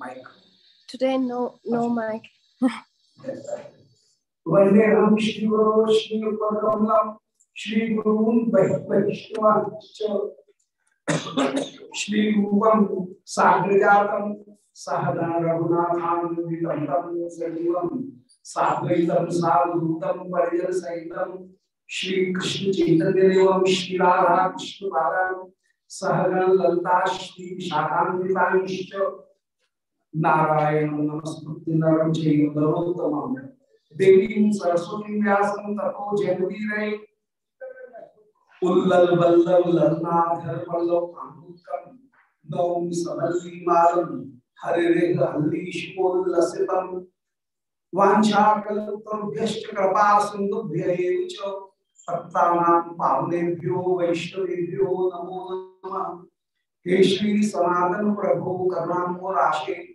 Mic Today, no, no mic. वंदे हम श्री गुरु श्री उपकमलम श्री गुरुन् वैष्णवांश्च श्री रूपम साग्रजातम सहना रघुनाथान्वितं तं सजीवं साद्वैतं सावधूतं परिजन सहितं श्री कृष्ण चैतन्य देवं श्री राधा कृष्ण पादान सहगण ललिता श्री विशाखान्वितांश्च नारायण, नमस्कृत्य नरं चैव नरोत्तमम्। देवीं, सरस्वती व्यासं ततो जयवीरै उल्लल वल्लभ ललनाथर वल्लभ अमृतम नौम समल्ली मालम। हरे रे हल्लीश लसितम। वाञ्छाकल्पतरुभ्यश्च कृपा सिन्धुभ्यैव च। पत्तानां पावनेभ्यो वैष्णवेभ्यो नमो नमः। हे श्री सनातन प्रभु, करुणामो राशे।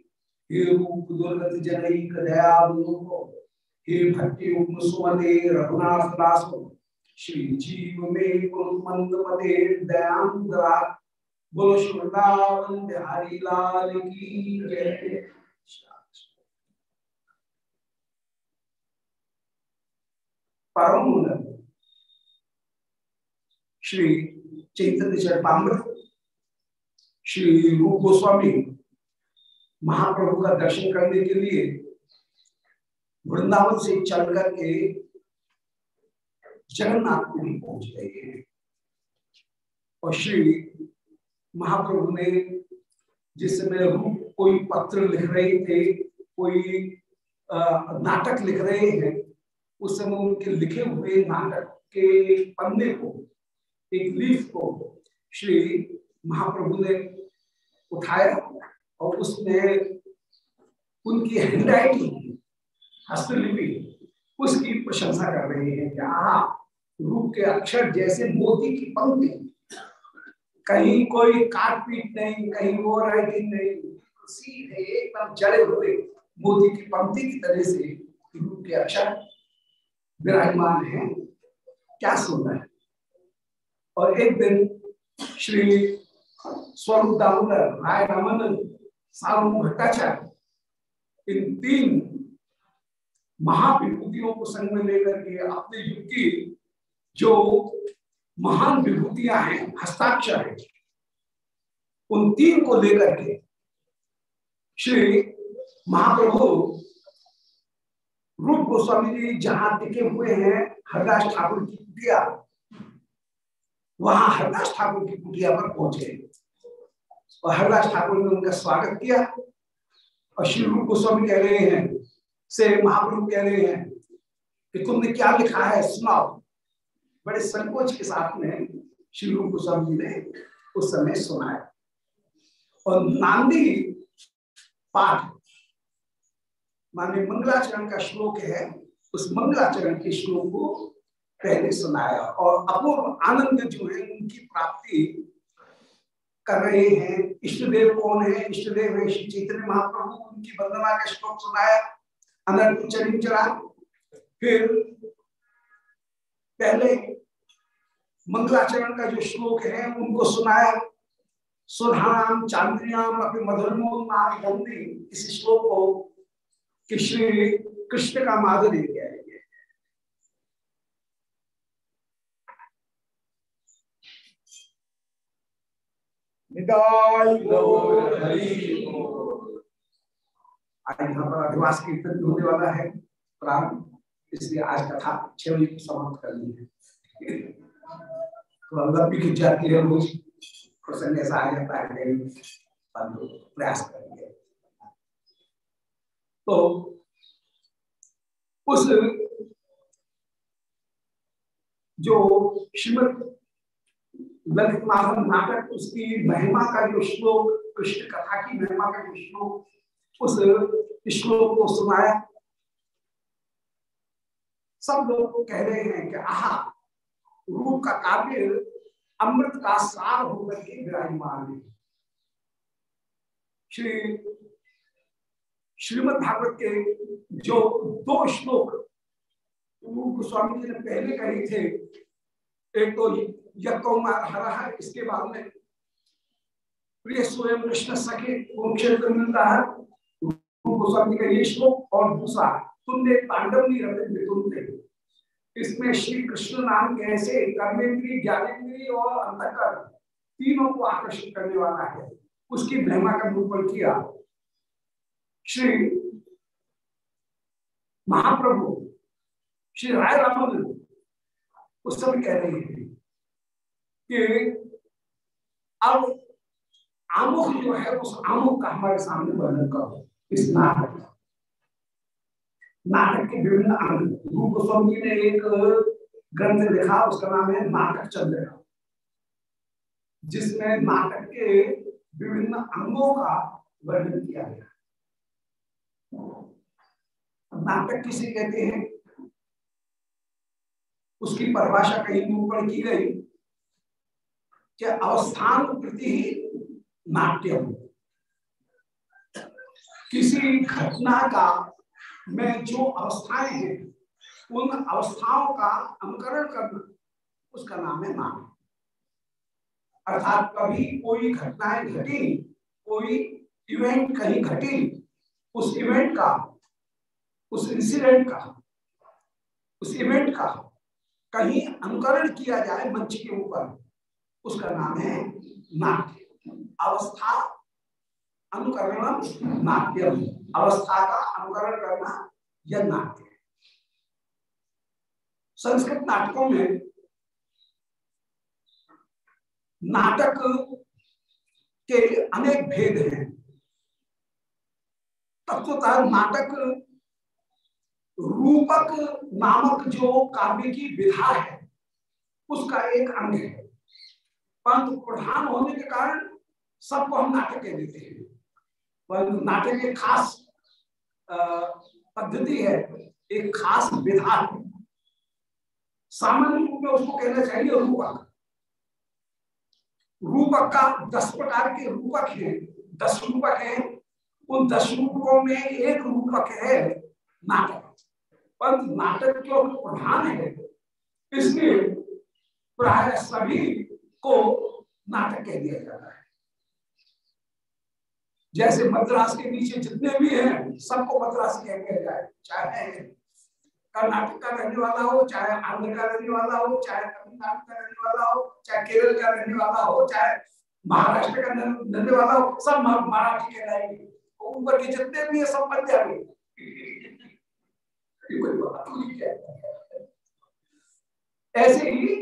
हे रूप दुर्गत जनैक दयावलोको हे भक्ति सुमते रघुनाथ दासो। श्री जीव में मंद मते दयांद्रा बोलो श्री वृंदावन बिहारी लाल की जय। परम श्री चैतन्य चरपामृत श्री रूप गोस्वामी महाप्रभु का दर्शन करने के लिए वृंदावन से चल करके जगन्नाथपुरी पहुँच गए हैं। और श्री महाप्रभु ने जिस समय कोई पत्र लिख रहे थे, कोई नाटक लिख रहे हैं, उस समय उनके लिखे हुए नाटक के पन्ने को, एक लीफ को श्री महाप्रभु ने उठाया। और उसने उनकी हैंडराइटिंग, हस्तलिपि, उसकी प्रशंसा कर रहे हैं कि आ रूप के अक्षर जैसे मोती की पंक्ति। कहीं कोई काट पीट नहीं, कहीं वो राइटिंग नहीं, सीधे एकदम जड़े हुए मोती की पंक्ति की तरह से रूप के अक्षर विराजमान है। क्या सुनना है? और एक दिन श्री स्वरूप दामोदर, राय रामानंद सारू भट्टाचार्य इन तीन महाविभूतियों को संग में लेकर के अपने युग की जो महान विभूतियाँ हैं, हस्ताक्षर है, उन तीन को लेकर के श्री महाप्रभु रूप गोस्वामी जी जहाँ टिके हुए हैं, हरदास ठाकुर की कुटिया, वहाँ हरदास ठाकुर की कुटिया पर पहुँचे और हरदास ठाकुर ने उनका स्वागत किया। और श्री रूप गोस्वामी कह रहे हैं से महाप्रभु कह रहे हैं कि तुमने क्या लिखा है, सुनाओ। बड़े संकोच के साथ में श्री रूप गोस्वामी जी ने उस समय सुनाया। और नांदी पाठ माने मंगलाचरण का श्लोक है, उस मंगलाचरण के श्लोक को पहले सुनाया। और अपूर्व आनंद जो है उनकी प्राप्ति कर रहे हैं। इष्ट देव कौन है? इष्ट देव है श्री चैतन्य महाप्रभु, उनकी वंदना का श्लोक सुनाया अनंत चरिम चरा फिर पहले मंगलाचरण का जो श्लोक है, उनको सुनाया। सुधाम चांद्रियाम अपने मधुरमोन्नाथ इस श्लोक को कि श्री कृष्ण का माधुर्य है। अधिवास कीर्तन भी होने वाला है। प्रारंभ इसलिए आज कथा छह बजे समाप्त कर ली है। तो लंबी खिंच जाती है रोज प्रसंग ऐसा आ जाता है प्रयास करेंगे तो उस जो श्रीमद ललित माधव नाटक, उसकी महिमा का जो श्लोक, कृष्ण कथा की महिमा का जो श्लोक, उस श्लोक को सुनाया। सब लोग कह रहे हैं कि आह, रूप का काव्य अमृत का सार होकर के विराजमान है। श्री, श्रीमद भागवत के जो दो श्लोक गोस्वामी जी ने पहले कहे थे, एक तो यज्ञ हरा है, इसके बाद में प्रिय स्वयं कृष्ण सखे वो क्षेत्र मिलता है। गोस्वामी का ये श्लोक और दूसरा, तुमने तांडव नहीं रते तुमने। इसमें श्री कृष्ण नाम कैसे कर्मेंद्री ज्ञानेन्द्री और अंतकर तीनों को आकर्षित करने वाला है। उसकी महिमा का निरूपण किया। श्री महाप्रभु, श्री राय रामन उस समय कह रहे हैं कि अब आमुख जो है, उस आमुख का हमारे सामने वर्णन करो, इस नाटक नाटक के विभिन्न अंग, रूप गोस्वामी ने एक ग्रंथ लिखा, उसका नाम है नाटक चंद्र जिसमें नाटक के विभिन्न अंगों का वर्णन किया गया। नाटक किसे कहते हैं? उसकी परिभाषा कहीं ऊपर की गई। अवस्थान प्रति ही नाट्यम किसी घटना का में जो अवस्थाएँ हैं, उन अवस्थाओं का अनुकरण करना, उसका नाम है नाम अर्थात कभी कोई घटनाएँ घटी, कोई इवेंट कहीं घटी, उस इवेंट का, उस इंसिडेंट का, उस इवेंट का कहीं अनुकरण किया जाए मंच के ऊपर। उसका नाम है नाट्य अवस्था अनुकरण नाट्य अवस्था का अनुकरण करना यह नाट्य है। संस्कृत नाटकों में नाटक के अनेक भेद हैं। तत्वतः नाटक रूपक नामक जो काव्य की विधा है, उसका एक अंग है। परंतु प्रधान होने के कारण सबको हम नाटक कह देते हैं। परंतु नाटक एक खास पद्धति है, एक खास विधा सामान्य रूप में उसको कहना चाहिए रूपक। रूपक का दस प्रकार के रूपक हैं। दस रूपक हैं। उन दस रूपकों में एक रूपक है नाटक। पर नाटक जो प्रधान है इसलिए प्राय सभी को नाटक कह दिया जाता है। जैसे मद्रास के नीचे जितने भी हैं, सबको मद्रास कह दिया जाए, चाहे कर्नाटक का रहने वाला हो, चाहे आंध्र का रहने वाला हो, चाहे तमिलनाडु का रहने वाला हो, चाहे केरल का रहने वाला हो, चाहे महाराष्ट्र का रहने वाला हो, सब मराठी कहलाएँगे। ऊपर के जितने भी है, सब जाएँगे ऐसे ही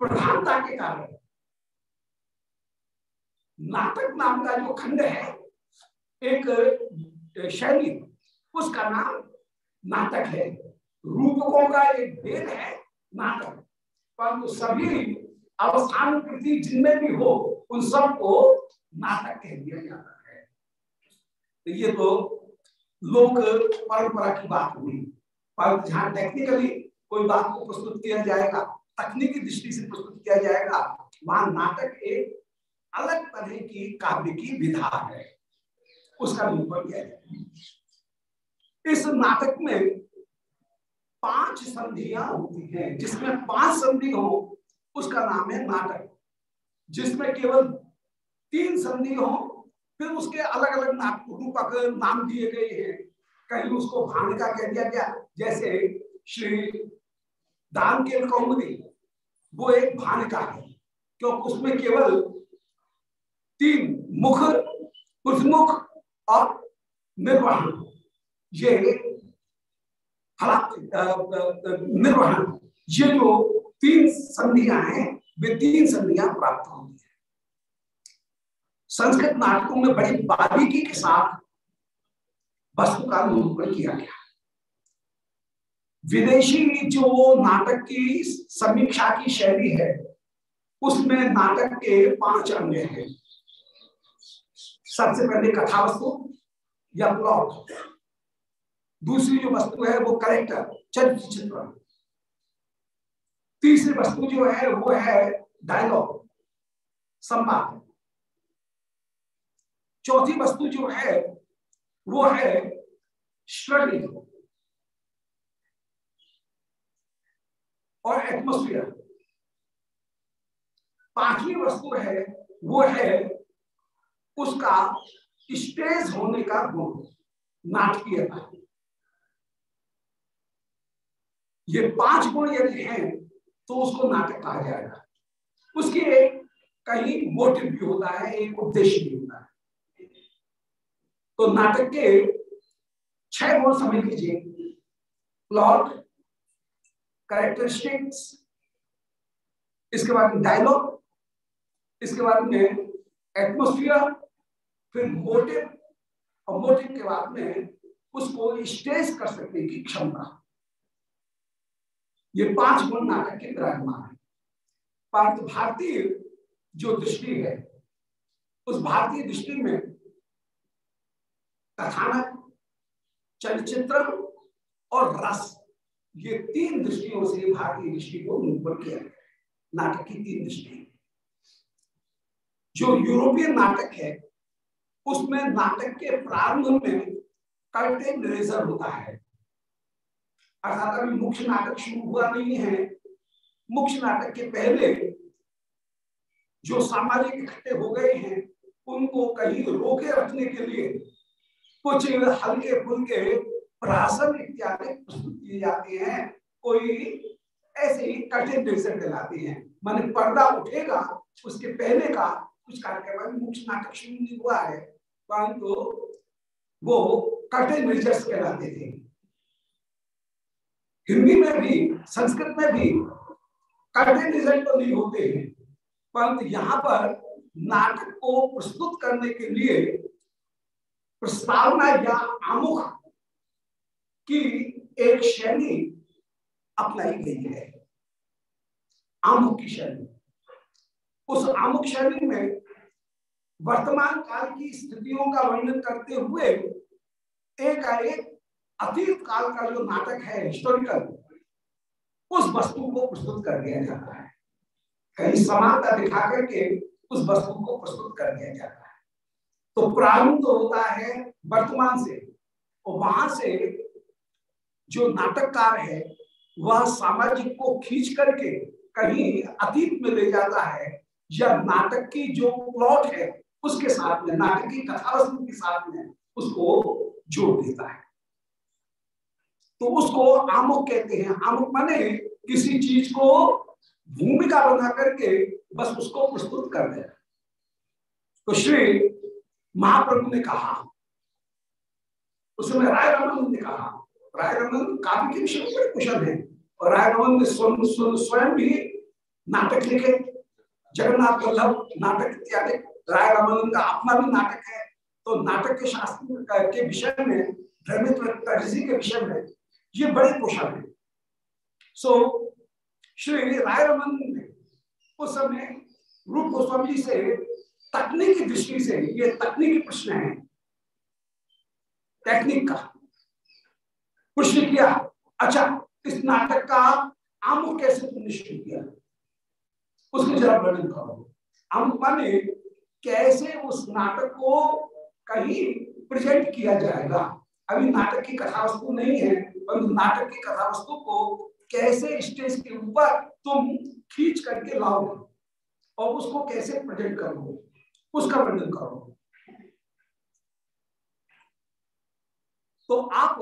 प्रधानता के कारण नाटक नाम का जो खंड है, एक शैली, उसका नाम नाटक है। रूपकों का एक भेद है नाटक। परंतु सभी अवस्थान प्रति जिनमें भी हो, उन सबको नाटक कह दिया जाता है। तो ये तो लोक परंपरा की बात हुई। पर जहाँ टेक्निकली कोई बात को प्रस्तुत किया जाएगा, तकनीकी दृष्टि से प्रस्तुत किया जाएगा, वहाँ नाटक एक अलग तरह की काव्य की विधा है। उसका निरूपण किया जाएगा इस नाटक में पाँच संधियाँ होती हैं, जिसमें पाँच संधि हो, उसका नाम है नाटक। जिसमें केवल तीन संधि हो, फिर उसके अलग अलग रूपक नाम दिए गए हैं। कहीं उसको भानिका कह दिया गया, जैसे श्री दान के वो एक भानिका है, क्योंकि उसमें केवल तीन मुख उर्मुख और निर्वहन। ये निर्वहन। ये जो तीन संधियाँ हैं, वे तीन संधियाँ प्राप्त होंगी संस्कृत नाटकों में बड़ी बारीकी के साथ वस्तु का निरूपण किया गया। विदेशी जो नाटक की समीक्षा की शैली है, उसमें नाटक के पाँच अंग हैं। सबसे पहले कथा वस्तु या प्लॉट दूसरी जो वस्तु है वो करेक्टर चरित्र चित्र तीसरी वस्तु जो है वो है डायलॉग संवाद। चौथी वस्तु जो है वो है स्टडी और एटमोस्फियर पांचवी वस्तु है वो है उसका स्टेज होने का गुण नाटकीयता ये पाँच गुण यदि हैं तो उसको नाटक कहा जाएगा। उसके कहीं मोटिव भी होता है, एक उद्देश्य भी होता है। तो नाटक के छह गुण समझ लीजिए। प्लॉट कैरेक्टरिस्टिक्स इसके बाद डायलॉग इसके बाद में एटमोस्फियर फिर मोटिव, और मोटिव के बाद में उसको स्टेज कर सकने की क्षमता। ये पाँच गुण नाटक के विराजमान है। परंतु भारतीय जो दृष्टि है, उस भारतीय दृष्टि में कथानक, चलचित्र और रस, ये तीन दृष्टियों से भारतीय दृष्टि को निरूपण किया नाटक की तीन दृष्टि। जो यूरोपियन नाटक है उसमें नाटक के प्रारंभ में कर्टेन रेजर होता है। अर्थात अभी मुख्य नाटक शुरू हुआ नहीं है। मुख्य नाटक के पहले जो सामाजिक इकट्ठे हो गए हैं, उनको कहीं रोके रखने के लिए कुछ हल्के फुल्के प्रहसन इत्यादि प्रस्तुत किए जाते हैं। कोई ऐसे ही कठिन दृश्य दिलाते हैं। मान पर्दा उठेगा, उसके पहले का कुछ कार्यक्रम मुख्य नाटक शुरू नहीं हुआ है। परंतु वो कठिन रिजर्स कहलाते थे। हिंदी में भी, संस्कृत में भी कठिन रिज़ल्ट तो नहीं होते हैं, परंतु यहाँ पर नाटक को प्रस्तुत करने के लिए प्रस्तावना या आमुख की एक शैली अपनाई गई है। आमुख की शैली। उस आमुख शैली में वर्तमान काल की स्थितियों का वर्णन करते हुए एक एक अतीत काल का जो नाटक है हिस्टोरिकल उस वस्तु को प्रस्तुत कर दिया जाता है। कहीं समानता दिखा करके उस वस्तु को प्रस्तुत कर दिया जाता है। तो प्रारंभ तो होता है वर्तमान से, और वहाँ से जो नाटककार है, वह सामाजिक को खींच करके कहीं अतीत में ले जाता है, या नाटक की जो प्लॉट है उसके साथ में नाटक की कथा वस्तु के साथ में उसको जोड़ देता है। तो उसको आमुख कहते हैं। आमुख माने किसी चीज़ को भूमिका बना करके बस उसको प्रस्तुत कर दे। तो श्री महाप्रभु ने कहा, उसमें राय रमन ने कहा, राय रमन काव्य के विषय में कुशल है और राय रमन ने स्वयं भी नाटक लिखे। जगन्नाथ वल्लभ नाटक इत्यादि राय रामानंद का अपना भी नाटक है। तो नाटक के शास्त्र के विषय में के विषय में ये बड़े कुशल है। सो so, श्री राय रामानंद ने उस समय रूप गोस्वामी से तकनीकी दृष्टि से ये तकनीकी प्रश्न है। टेक्निक का। प्रश्न किया अच्छा इस नाटक का आमुख कैसे निश्चित किया? उसके जरा वर्णन करो। आमुख माने कैसे उस नाटक को कहीं प्रेजेंट किया जाएगा? अभी नाटक की कथा वस्तु नहीं है, परंतु नाटक की कथा वस्तु को कैसे स्टेज के ऊपर तुम खींच करके लाओगे? और उसको कैसे प्रेजेंट करोगे? उसका वर्णन करो। तो आप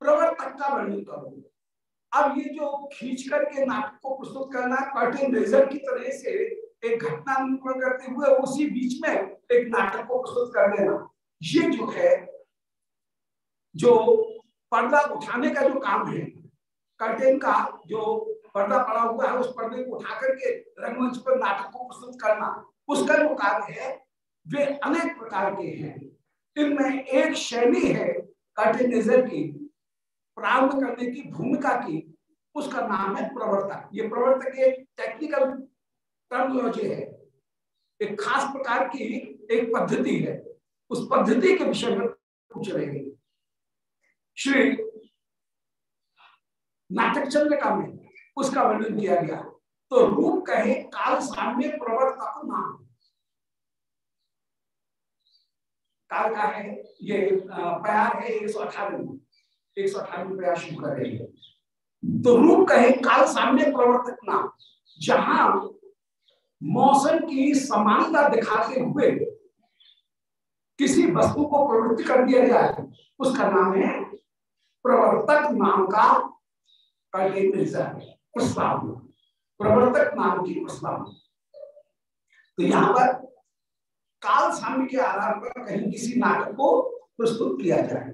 प्रवर्तक का वर्णन करो। अब ये जो खींच करके नाटक को प्रस्तुत करना कर्टेन रेजर की तरह से एक घटना निरूपण करते हुए उसी बीच में एक नाटक को प्रस्तुत कर देना। ये जो है, जो पर्दा उठाने का जो काम है, कर्टेन का जो पर्दा पड़ा हुआ है, उस पर्दे को उठा करके रंगमंच पर नाटक को प्रस्तुत करना, उसका जो कार्य है, वे अनेक प्रकार के हैं। इनमें एक शैली है कर्टेनिजर की, प्रारंभ करने की, भूमिका की, उसका नाम है प्रवर्तक। ये प्रवर्तक एक टेक्निकल टर्मोलॉजी है, एक खास प्रकार की एक पद्धति है। उस पद्धति के विषय में पूछ रहे हैं। श्री नाटक चंद्रिका में उसका वर्णन किया गया। तो रूप कहे, काल साम्य प्रवर्तक नाम। काल का है, ये प्यार है, एक सौ अठारह एक सौ अठारह प्रयास शुरू कर रही है। तो रूप कहे, काल साम्य प्रवर्तक नाम। जहाँ मौसम की समानता दिखाते हुए किसी वस्तु को प्रवृत्त कर दिया जाए। उसका नाम है प्रवर्तक नाम का प्रस्ताव। प्रवर्तक नाम की प्रस्ताव। तो यहाँ पर काल साम्य के आधार पर कहीं किसी नाटक को प्रस्तुत किया जाए।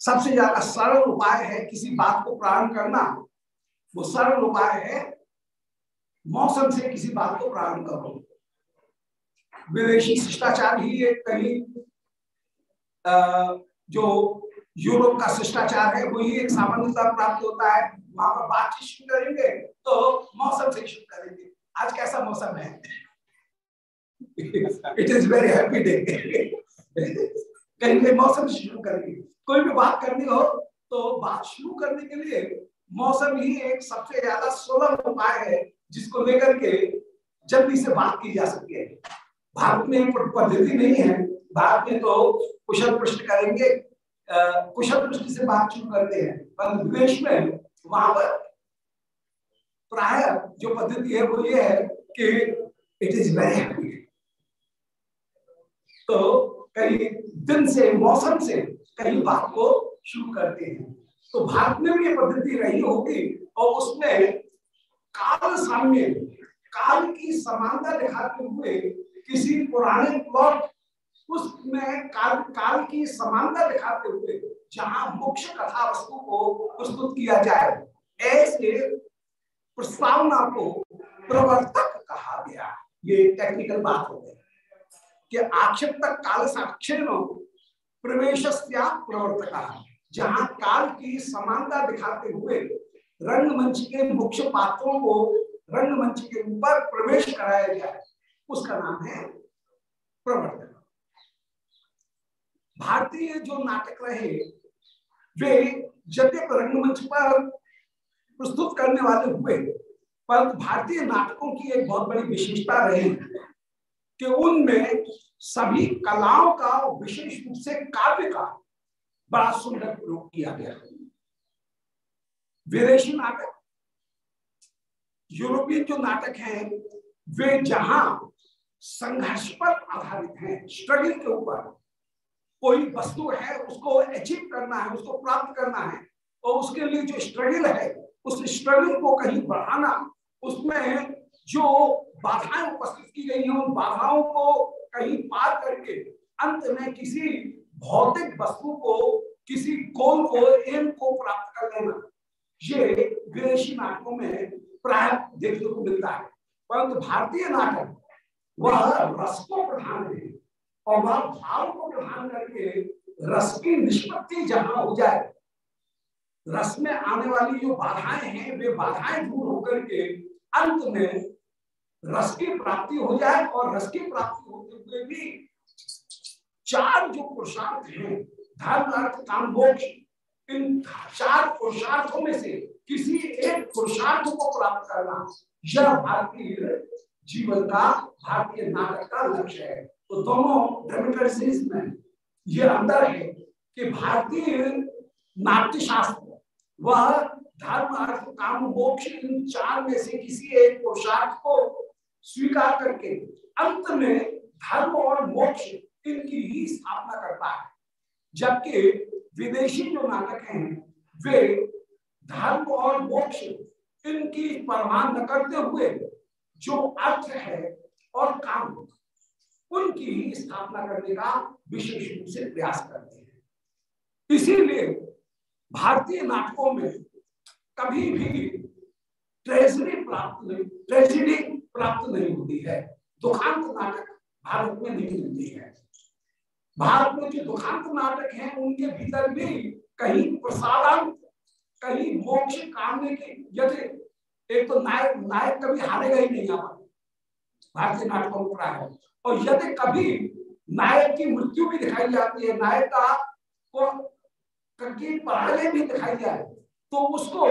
सबसे ज़्यादा सरल उपाय है किसी बात को प्रारंभ करना। वो सरल उपाय है मौसम से किसी बात को प्रारंभ करो विदेशी शिष्टाचार ही एक कहीं जो यूरोप का शिष्टाचार है, वही एक सामान्यता प्राप्त होता है। वहाँ पर बातचीत शुरू करेंगे तो मौसम से शुरू करेंगे। आज कैसा मौसम है? It is very happy day कहीं मौसम शुरू करेंगे। कोई भी बात करनी हो तो बात शुरू करने के लिए मौसम ही एक सबसे ज़्यादा सुलभ उपाय है। जिसको लेकर के जल्दी से बात की जा सकती है। भारत में पद्धति नहीं है। भारत में तो कुशल पृष्ठ करेंगे कुशल पृष्ठ से बात शुरू करते हैं। पर विदेश में वहाँ पर प्राय जो पद्धति है वो ये है कि इट इज़ वेरी हैप्पी तो कहीं दिन से, मौसम से कहीं बात को शुरू करते हैं। तो भारत में भी ये पद्धति रही होगी और उसमें काल साम्य काल की समानता दिखाते हुए किसी पुराने प्लॉट, उसमें काल काल की समानता दिखाते हुए जहाँ मुख्य कथा वस्तु को प्रस्तुत किया जाए, ऐसे प्रस्तावना को प्रवर्तक कहा गया। ये टेक्निकल बात हो गई कि आक्षेप तक काल साक्षर प्रवेश प्रवर्तक जहाँ काल की समानता दिखाते हुए रंगमंच के मुख्य पात्रों को रंगमंच के ऊपर प्रवेश कराया जाए, उसका नाम है प्रवर्तन। भारतीय जो नाटक रहे, वे यद्यप रंगमंच पर प्रस्तुत करने वाले हुए पर भारतीय नाटकों की एक बहुत बड़ी विशेषता रही कि उनमें सभी कलाओं का विशेष रूप से काव्य का बड़ा सुंदर प्रयोग किया गया। विदेशी नाटक यूरोपियन जो नाटक हैं, वे जहाँ संघर्ष पर आधारित हैं स्ट्रगल के ऊपर, कोई वस्तु है, उसको अचीव करना है, उसको प्राप्त करना है, और उसके लिए जो स्ट्रगल है, उस स्ट्रगल को कहीं बढ़ाना, उसमें जो बाधाएँ उपस्थित की गई हैं, उन बाधाओं को कहीं पार करके अंत में किसी भौतिक वस्तु को, किसी गोल को एम को प्राप्त कर लेना। ये विदेशी नाटकों में प्राय देखने को मिलता है। परंतु भारतीय नाटक, वह रस को प्रधान है। और वह भाव को प्रधान करके रस की निष्पत्ति जहाँ हो जाए, रस में आने वाली जो बाधाएँ हैं, वे बाधाएँ दूर होकर के अंत में रस की प्राप्ति हो जाए और रस की प्राप्ति होते हुए भी चार जो पुरुषार्थ हैं धर्म अर्थ काम मोक्ष इन चार पुरुषार्थों में से किसी एक पुरुषार्थ को प्राप्त करना यह भारतीय जीवन का भारतीय नाटक का लक्ष्य है। तो दोनों में ये अंतर है कि भारतीय नाट्य शास्त्र वह धर्म, अर्थ, काम, मोक्ष, इन चार में से किसी एक पुरुषार्थ को स्वीकार करके अंत में धर्म और मोक्ष इनकी ही स्थापना करता है। जबकि विदेशी जो नाटक हैं, वे धर्म और मोक्ष इनकी परमान न करते हुए जो अर्थ है और काम उनकी स्थापना करने का विशेष रूप से प्रयास करते हैं। इसीलिए भारतीय नाटकों में कभी भी ट्रेजरी प्राप्त नहीं ट्रेजिडी प्राप्त नहीं होती है। दुखांत नाटक भारत में नहीं मिलती है। भारत में जो दुखांत नाटक हैं, उनके भीतर भी कहीं प्रसादांत कहीं मोक्ष कामने के यदि एक तो नायक नायक कभी हारेगा ही नहीं यहाँ भारतीय नाटकों में प्राय और यदि कभी नायक की मृत्यु भी दिखाई जाती है, नायक का पराजय भी दिखाई जाए तो उसको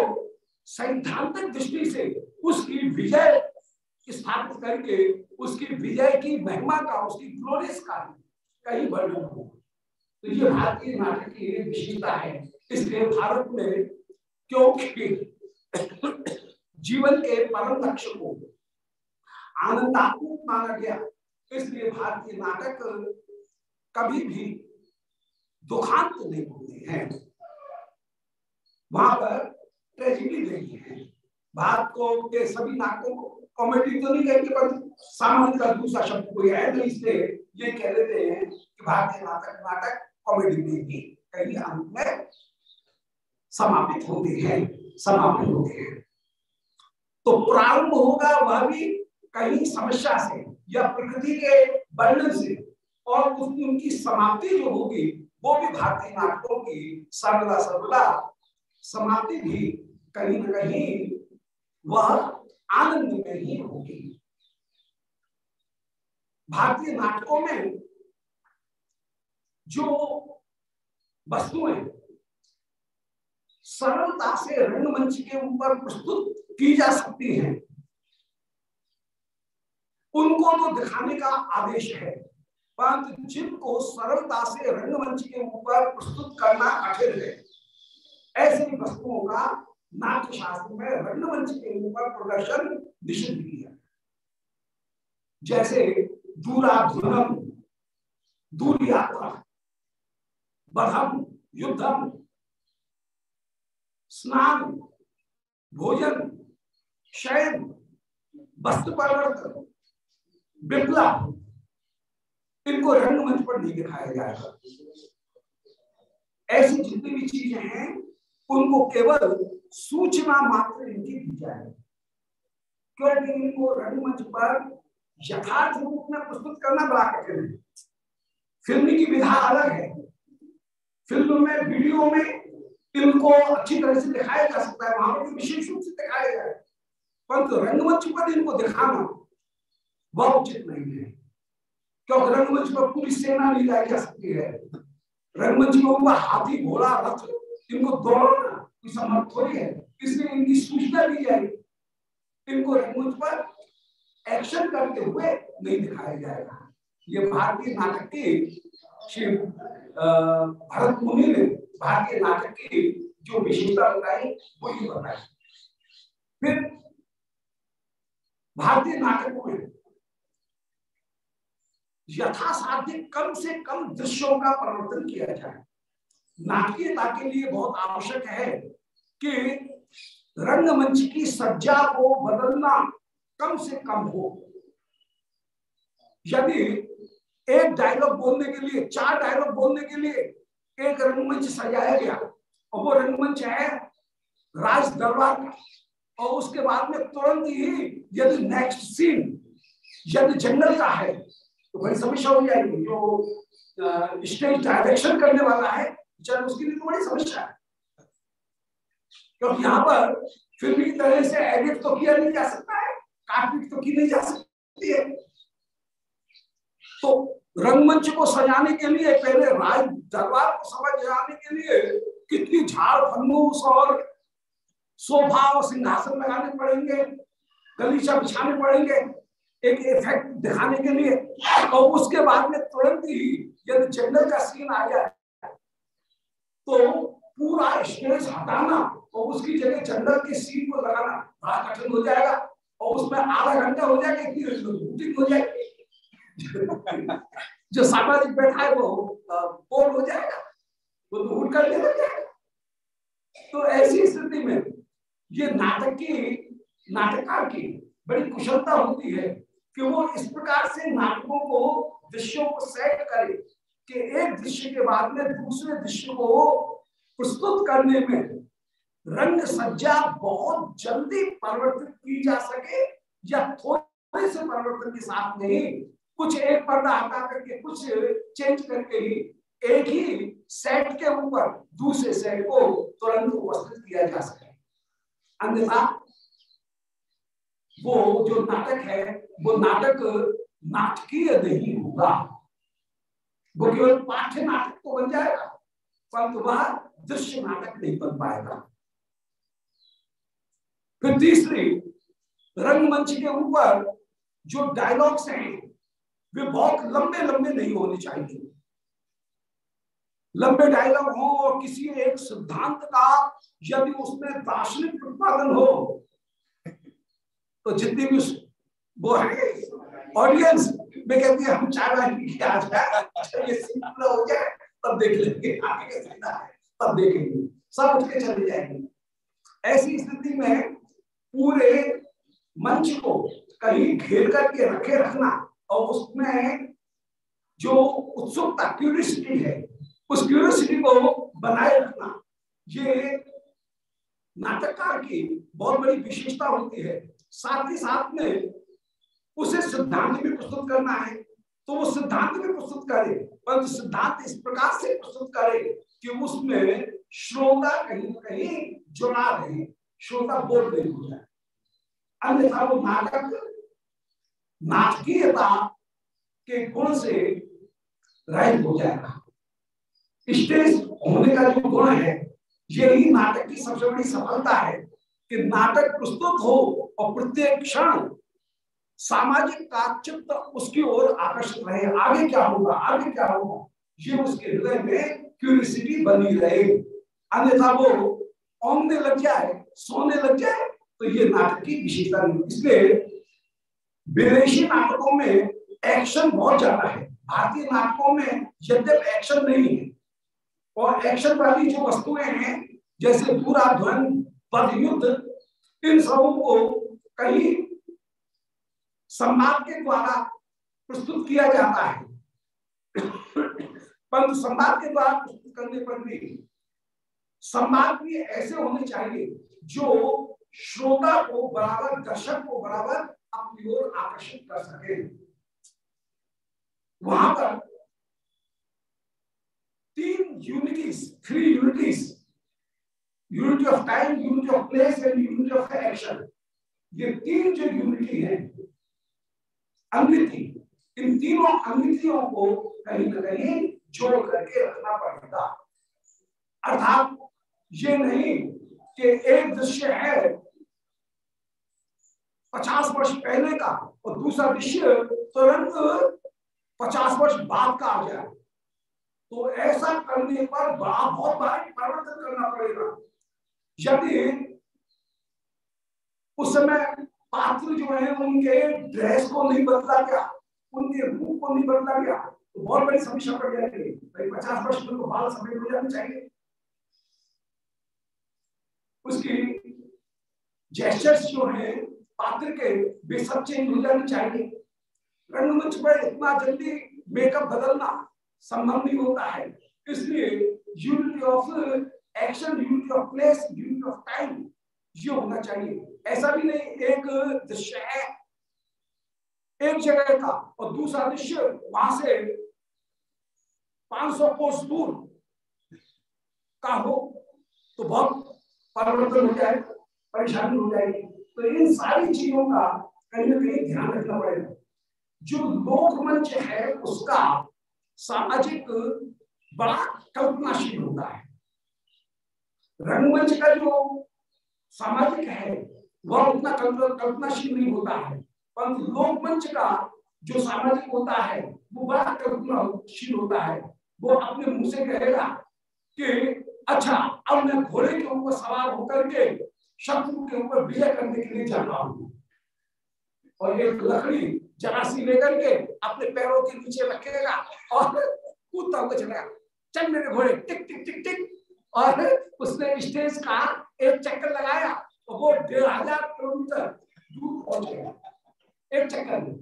सैद्धांतिक दृष्टि से उसकी विजय स्थापित करके, उसकी विजय की महिमा का, उसकी ग्लोरियस का कहीं वर्णन हो। तो ये भारतीय नाटक की विशेषता है। इसलिए भारत में क्योंकि जीवन के परम लक्ष्य को आनंदात्मक माना गया, इसलिए भारतीय नाटक कभी भी दुखांत नहीं होते हैं। वहाँ पर ट्रेजिडी नहीं है। भारत को के सभी नाटकों को कॉमेडी तो नहीं कहते पर सामान्य का दूसरा शब्द कोई है नहीं इसलिए ये कह देते हैं कि भारतीय नाटक नाटक कॉमेडी में भी कहीं अंत में समापित होते हैं, समापित होते हैं। तो प्रारंभ होगा वह भी कहीं समस्या से या प्रकृति के वर्णन से, और उनकी समाप्ति जो होगी, वो भी भारतीय नाटकों की सर्वदा सर्वदा समाप्ति भी कहीं ना कहीं वह आनंद में ही होगी। भारतीय नाटकों में जो वस्तुएँ सरलता से रंगमंच के ऊपर प्रस्तुत की जा सकती हैं, उनको तो दिखाने का आदेश है। परंतु जिनको सरलता से रंगमंच के ऊपर प्रस्तुत करना कठिन है, ऐसी वस्तुओं का नाट्य शास्त्र में रंगमंच के ऊपर प्रदर्शन निषिद्ध किया जैसे दूराधुनम दूर यात्रा बधम युद्धम, स्नान, भोजन, शयन, वस्तु परिवर्तन, विप्लव, इनको रंगमंच पर नहीं दिखाया जाएगा। ऐसी जितनी भी चीज़ें हैं, उनको केवल सूचना मात्र इनकी दी जाए क्योंकि इनको रंगमंच पर यथार्थ रूप में प्रस्तुत करना बड़ा कठिन है। फ़िल्म की विधा अलग है। फ़िल्म में, वीडियो में इनको अच्छी तरह से दिखाया जा सकता है, वहाँ पर विशेष रूप से दिखाया जाए परंतु रंगमंच पर इनको दिखाना वह उचित नहीं है। क्योंकि रंगमंच पर पूरी सेना नहीं लाई जा सकती है। रंगमंच में ऊपर हाथी, घोड़ा, रथ, इनको दौड़ना समर्थ थोड़ी है। इसलिए इनकी सूचना दी जाएगी। इनको रंगमंच पर एक्शन करते हुए नहीं दिखाया जाएगा। ये भारतीय नाटक की श्री भरत मुनि ने भारतीय नाटक की जो विशेषता बताई वो ये बताई। फिर भारतीय नाटकों में यथासाध्य कम से कम दृश्यों का परिवर्तन किया जाए। नाटकीयता के लिए बहुत आवश्यक है कि रंगमंच की सज्जा को बदलना कम से कम हो। यदि एक डायलॉग बोलने के लिए, चार डायलॉग बोलने के लिए एक रंगमंच सजाया गया और वो रंगमंच है राज दरबार का। और उसके बाद में तुरंत ही यदि नेक्स्ट सीन यदि जंगल का है तो बड़ी समस्या हो जाएगी। जो स्टेज डायरेक्शन करने वाला है चल उसके लिए तो बड़ी समस्या है। क्योंकि यहाँ पर फ़िल्म की तरह से एडिट तो किया नहीं जा सकता। काटपीट तो की नहीं जा सकती है। तो रंगमंच को सजाने के लिए पहले राज दरबार को सजाने के लिए कितनी झाड़ फंगूस और सोफा और सिंहासन लगाने पड़ेंगे, गलीचा बिछाने पड़ेंगे, एक इफ़ेक्ट दिखाने के लिए। और उसके बाद में तुरंत ही यदि जंगल का सीन आ जाए तो पूरा स्टेज हटाना और उसकी जगह जंगल के सीन को लगाना बड़ा कठिन हो जाएगा। और उसमें आधा घंटा हो जाएगा इतनी हो जाएगी जो सामाजिक बैठा है वो बोर हो जाएगा। वो तो उठ कर जाएगा। तो ऐसी स्थिति में ये नाटक की, नाटककार की बड़ी कुशलता होती है कि वो इस प्रकार से नाटकों को, दृश्यों को सेट करे कि एक दृश्य के बाद में दूसरे दृश्य को प्रस्तुत करने में रंग सज्जा बहुत जल्दी परिवर्तित की जा सके या थोड़े से परिवर्तन के साथ नहीं, कुछ एक पर्दा हटा करके, कुछ चेंज करके ही एक ही सेट के ऊपर दूसरे सेट को तुरंत उपस्थित किया जा सके। अन्यथा वो जो नाटक है, वो नाटक नाटकीय नहीं होगा। वो केवल पाठ्य नाटक तो बन जाएगा, परंतु वह दृश्य नाटक नहीं बन पाएगा। फिर तीसरी रंगमंच के ऊपर जो डायलॉग्स हैं, वे बहुत लंबे लंबे नहीं होने चाहिए। लंबे डायलॉग हो और किसी एक सिद्धांत का यदि उसमें दार्शनिक प्रतिपादन हो तो जितनी भी वो है ऑडियंस में कहती है, हम आ जाए हो जाए तब देख लेंगे, आगे के सीधा है, तब देखेंगे। सब उठ के चले जाएँगे। ऐसी स्थिति में पूरे मंच को कहीं घेर करके रखे रखना और उसमें जो उत्सुकता क्यूरियसिटी है, उस क्यूरियसिटी को बनाए रखना। ये नाटककार की बहुत बड़ी विशेषता होती है। साथ ही साथ में उसे सिद्धांत भी प्रस्तुत करना है। तो वो सिद्धांत भी प्रस्तुत करे, परंतु सिद्धांत इस प्रकार से प्रस्तुत करे कि उसमें श्रोता कहीं ना कहीं जुड़ा रहे। श्रोता बोल नहीं हो जाए अन्यथा वो नाटक, नाटकीयता के गुण से रहित हो जाएगा स्टेज होने का जो गुण है, यही नाटक की सबसे बड़ी सफलता है कि नाटक प्रस्तुत हो और प्रत्येक क्षण सामाजिक का चित्त उसकी ओर आकर्षित रहे। आगे क्या होगा? आगे क्या होगा? ये उसके हृदय में क्यूरियसिटी बनी रहे। अन्यथा वो ओंगने लग जाए। सोने लग जाए तो ये नाटक की विशेषता नहीं इसलिए विदेशी नाटकों में एक्शन बहुत ज़्यादा है। भारतीय नाटकों में यद्यप एक्शन नहीं है। और एक्शन वाली जो वस्तुएँ हैं, जैसे दूराध्वन पद युद्ध इन सबों को कहीं संवाद के द्वारा प्रस्तुत किया जाता है। परंतु संवाद के द्वारा प्रस्तुत करने पर भी संवाद भी ऐसे होने चाहिए जो श्रोता को बराबर, दर्शक को बराबर अपनी ओर आकर्षित कर सके। वहाँ पर तीन unities three unities unity of time unity of place and unity of action ये तीन जो यूनिटी है अमृति इन तीनों अमृतियों को कहीं ना कहीं जोड़ करके रखना पड़ेगा। अर्थात ये नहीं कि एक दृश्य है। पचास वर्ष पहले का और दूसरा दृश्य तुरंत पचास वर्ष बाद का आ जाए तो ऐसा करने पर बड़ा बहुत बड़ा परिवर्तन करना पड़ेगा। यदि उस समय पात्र जो है, उनके ड्रेस को नहीं बदला गया, उनके रूप को नहीं बदला गया तो बहुत बड़ी समस्या पड़ जाएगी। भाई, पचास वर्ष में तो बाल सफ़ेद हो जाने चाहिए। उसकी जेस्टर्स जो है, पात्र के, वे सब चेंज हो जाने चाहिए। रंगमंच पर इतना जल्दी मेकअप बदलना संभव नहीं होता है। इसलिए unity of action unity of place unity of time ये होना चाहिए। ऐसा भी नहीं, एक दृश्य है, एक जगह का और दूसरा दृश्य वहाँ से 500 कोस दूर का हो तो बहुत परिवर्तन हो जाए, परेशानी हो जाएगी। तो इन सारी चीज़ों का कहीं ना कहीं ध्यान रखना पड़ेगा। जो लोकमंच है, उसका सामाजिक बड़ा कल्पनाशील होता है। रंगमंच का जो सामाजिक है, वह उतना कल्पनाशील नहीं होता है। परंतु लोकमंच का जो सामाजिक होता है, वो बड़ा कल्पनाशील होता है। वो अपने मुँह से कहेगा कि अच्छा अब मैं घोड़े के ऊपर सवार होकर के शत्रु के ऊपर विजय करने के लिए जा रहा हूँ। और एक लकड़ी जरासी लेकर के अपने पैरों के नीचे रखेगा और कूदता हुआ चलेगा। चल मेरे घोड़े, टिक टिक टिक टिक। और उसने स्टेज का एक चक्कर लगाया और वो डेढ़ हज़ार किलोमीटर दूर पहुँच गया। एक चक्कर में।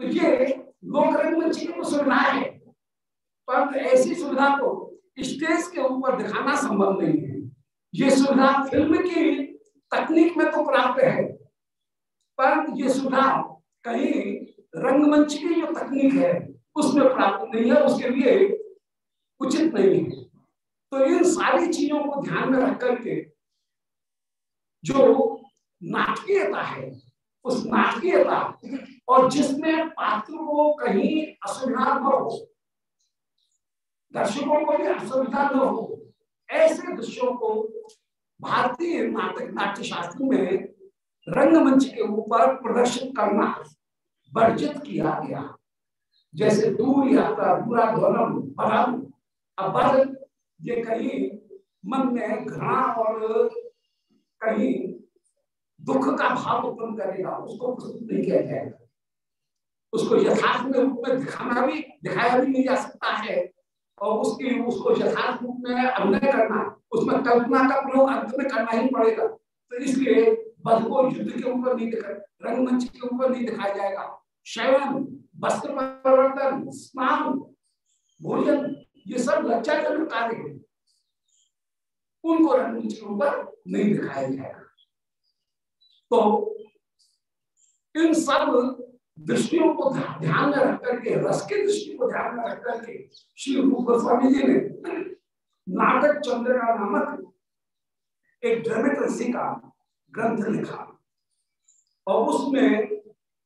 तो ये लोक रंगमंच की सुविधा है। पर ऐसी सुविधा को स्टेज के ऊपर दिखाना संभव नहीं है। ये सुविधा फ़िल्म की तकनीक में तो प्राप्त है, पर ये सुविधा कहीं रंगमंच की जो तकनीक है, उसमें प्राप्त नहीं है उसके लिए उचित नहीं है। तो इन सारी चीज़ों को ध्यान में रख करके जो नाटकीयता है, उस नाटकीयता और जिसमें पात्र को कहीं असुविधा न हो दर्शकों को भी असुविधा न हो। ऐसे दृश्यों को भारतीय नाटक नाट्य शास्त्र में रंगमंच के ऊपर प्रदर्शित करना वर्जित किया गया। जैसे दूर यात्रा बुरा ध्वनम परम अब ये कहीं मन में घृणा और कहीं दुख का भाव उत्पन्न करेगा उसको प्रस्तुत नहीं किया जाएगा। उसको यथार्थ में रूप में दिखाना भी, दिखाया भी नहीं जा सकता है। और उसकी, उसको यथार्थ रूप में अभिनय करना उसमें कल्पना का प्रयोग अंत में करना ही पड़ेगा। तो इसलिए बध को युद्ध के ऊपर नहीं दिखा रंगमंच के ऊपर नहीं दिखाया जाएगा। शयन, वस्त्र परिवर्तन, स्नान, भोजन, ये सब लज्जाजनक कार्य है। उनको रंगमंच के ऊपर नहीं दिखाया जाएगा। तो इन सब दृष्टियों को ध्यान में रख करके, रस की दृष्टि को ध्यान में रख करके श्री रूप गोस्वामी जी ने नाटक चंद्र नामक एक ड्रामेट्रेसी का ग्रंथ लिखा। और उसमें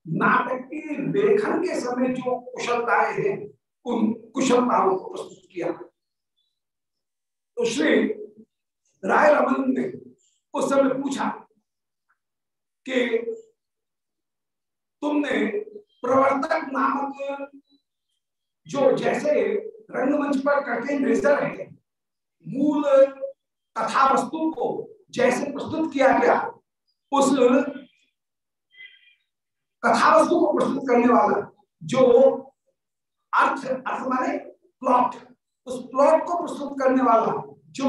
नाटक के लेखन के समय जो कुशलताएँ हैं, उन कुशलताओं को प्रस्तुत किया। तो श्री राय रमन ने उस समय पूछा कि तुमने प्रवर्तक नामक जो जैसे रंगमंच पर कठिन रिजर है, मूल कथा वस्तु को जैसे प्रस्तुत किया गया, उस कथा वस्तु को प्रस्तुत करने वाला जो अर्थ अर्थ माने प्लॉट उस प्लॉट को प्रस्तुत करने वाला जो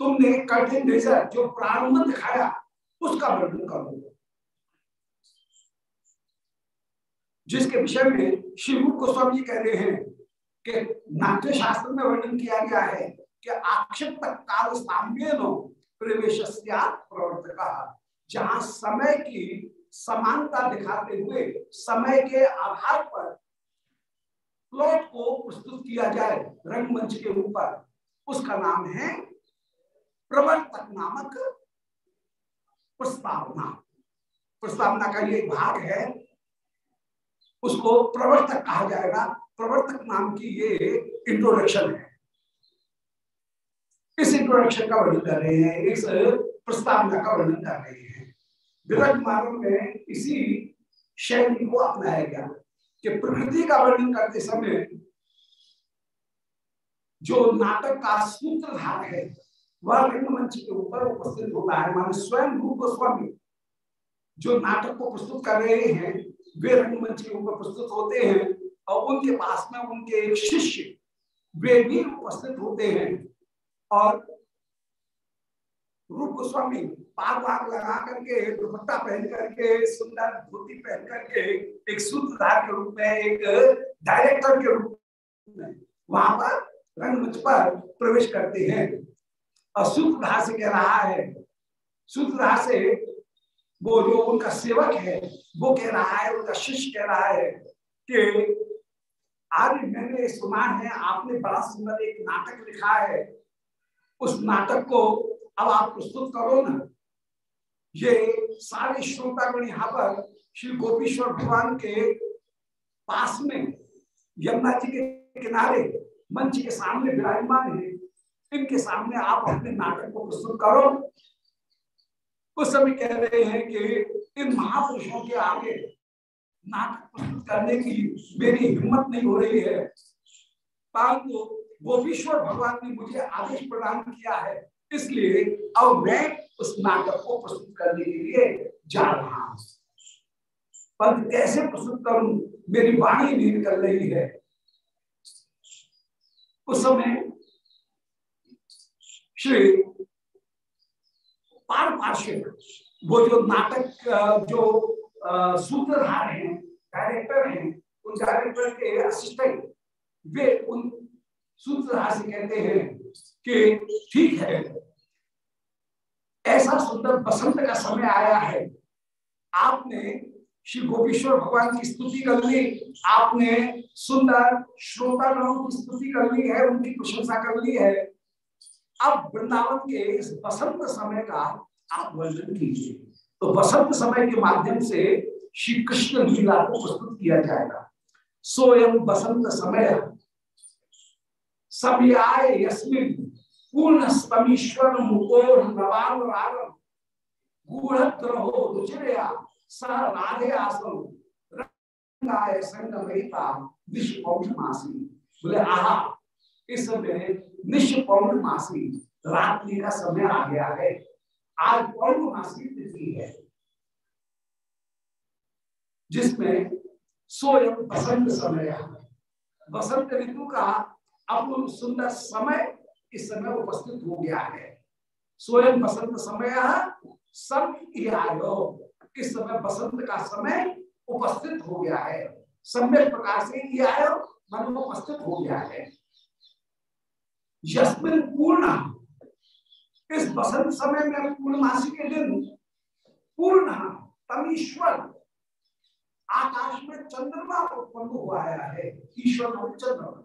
तुमने कठिन जो प्रारंभ दिखाया, उसका वर्णन करो। जिसके विषय में श्री रूप गोस्वामी जी कह रहे हैं कि नाट्य शास्त्र में वर्णन किया गया है कि आक्षिप्त काल साम्य प्रवेश प्रवर्तक। जहाँ समय की समानता दिखाते हुए, समय के आधार पर प्लॉट को प्रस्तुत किया जाए रंगमंच के ऊपर। उसका नाम है प्रवर्तक नामक प्रस्तावना। प्रस्तावना का ये भाग है उसको प्रवर्तक कहा जाएगा। प्रवर्तक नाम की ये इंट्रोडक्शन है। इस इंट्रोडक्शन का वर्णन कर रहे हैं, इस प्रस्तावना का वर्णन कर रहे हैं। विरक्त मार्ग में इसी शैली को अपनाया गया कि प्रकृति का वर्णन करते समय जो नाटक का सूत्रधार है, वह रंगमंच के ऊपर उपस्थित होता है। माने स्वयं रूप गोस्वामी जो नाटक को प्रस्तुत कर रहे हैं वे रंगमंच ऊपर प्रस्तुत होते हैं और उनके पास में उनके एक शिष्य, वे भी उपस्थित होते हैं। और रूप गोस्वामी पार पार लगा करके, दुपट्टा पहन करके, सुंदर धोती पहन करके, एक सूत्रधार के रूप में, एक डायरेक्टर के रूप में वहाँ पर रंगमंच पर प्रवेश करते हैं। और सूत्रधार से कह रहा है, सूत्रधार से वो जो उनका सेवक है, वो कह रहा है, उनका शिष्य कह रहा है कि आज मैंने सुना है आपने बड़ा सुंदर एक नाटक लिखा है। उस नाटक को अब आप प्रस्तुत करो ना। ये सारे श्रोतागण यहाँ पर श्री गोपीश्वर भगवान के पास में यमुना जी के किनारे मंच के सामने विराजमान है। इनके सामने आप अपने नाटक को प्रस्तुत करो। उस समय कह रहे हैं कि इन महापुरुषों के आगे नाटक प्रस्तुत करने की मेरी हिम्मत नहीं हो रही है। परंतु गोपीश्वर भगवान ने मुझे आदेश प्रदान किया है, इसलिए अब मैं उस नाटक को प्रस्तुत करने के लिए जा रहा हूँ। पर कैसे प्रस्तुत करूँ? मेरी वाणी नहीं निकल रही है। उस समय श्री पार पार्श्व वो जो नाटक जो सूत्रधार हैं डायरेक्टर हैं, उन डायरेक्टर के असिस्टेंट वे उन सूत्रधार से कहते हैं कि ठीक है, ऐसा सुंदर बसंत का समय आया है। आपने श्री गोपेश्वर भगवान की स्तुति कर ली, आपने सुंदर श्रोतागणों की स्तुति कर ली है, उनकी प्रशंसा कर ली है। अब वृंदावन के इस बसंत समय का आप वर्णन कीजिए। तो बसंत समय के माध्यम से श्री कृष्ण लीला को प्रस्तुत किया जाएगा। सोयम बसंत समय समय यस्मिन पूर्ण स्तमीश्वर रुचिरया विश्व पौर्णमासी बोले, आहा, इस समय निश्च पौर्णमासी रात्रि का समय आ गया है। आज पौर्णमासी तिथि है? जिसमें स्वयं बसंत समय बसंत ऋतु का अब सुंदर समय इस समय उपस्थित हो गया है। स्वयं बसंत समय सब इस समय बसंत का समय उपस्थित हो गया है। सम्यक प्रकार से ये आयो, मन उपस्थित हो गया है। यस्मिन पूर्ण इस बसंत समय में पूर्णमासी के दिन पूर्ण तमीश्वर आकाश में चंद्रमा उत्पन्न हुआ है, ईश्वर और चंद्रमा।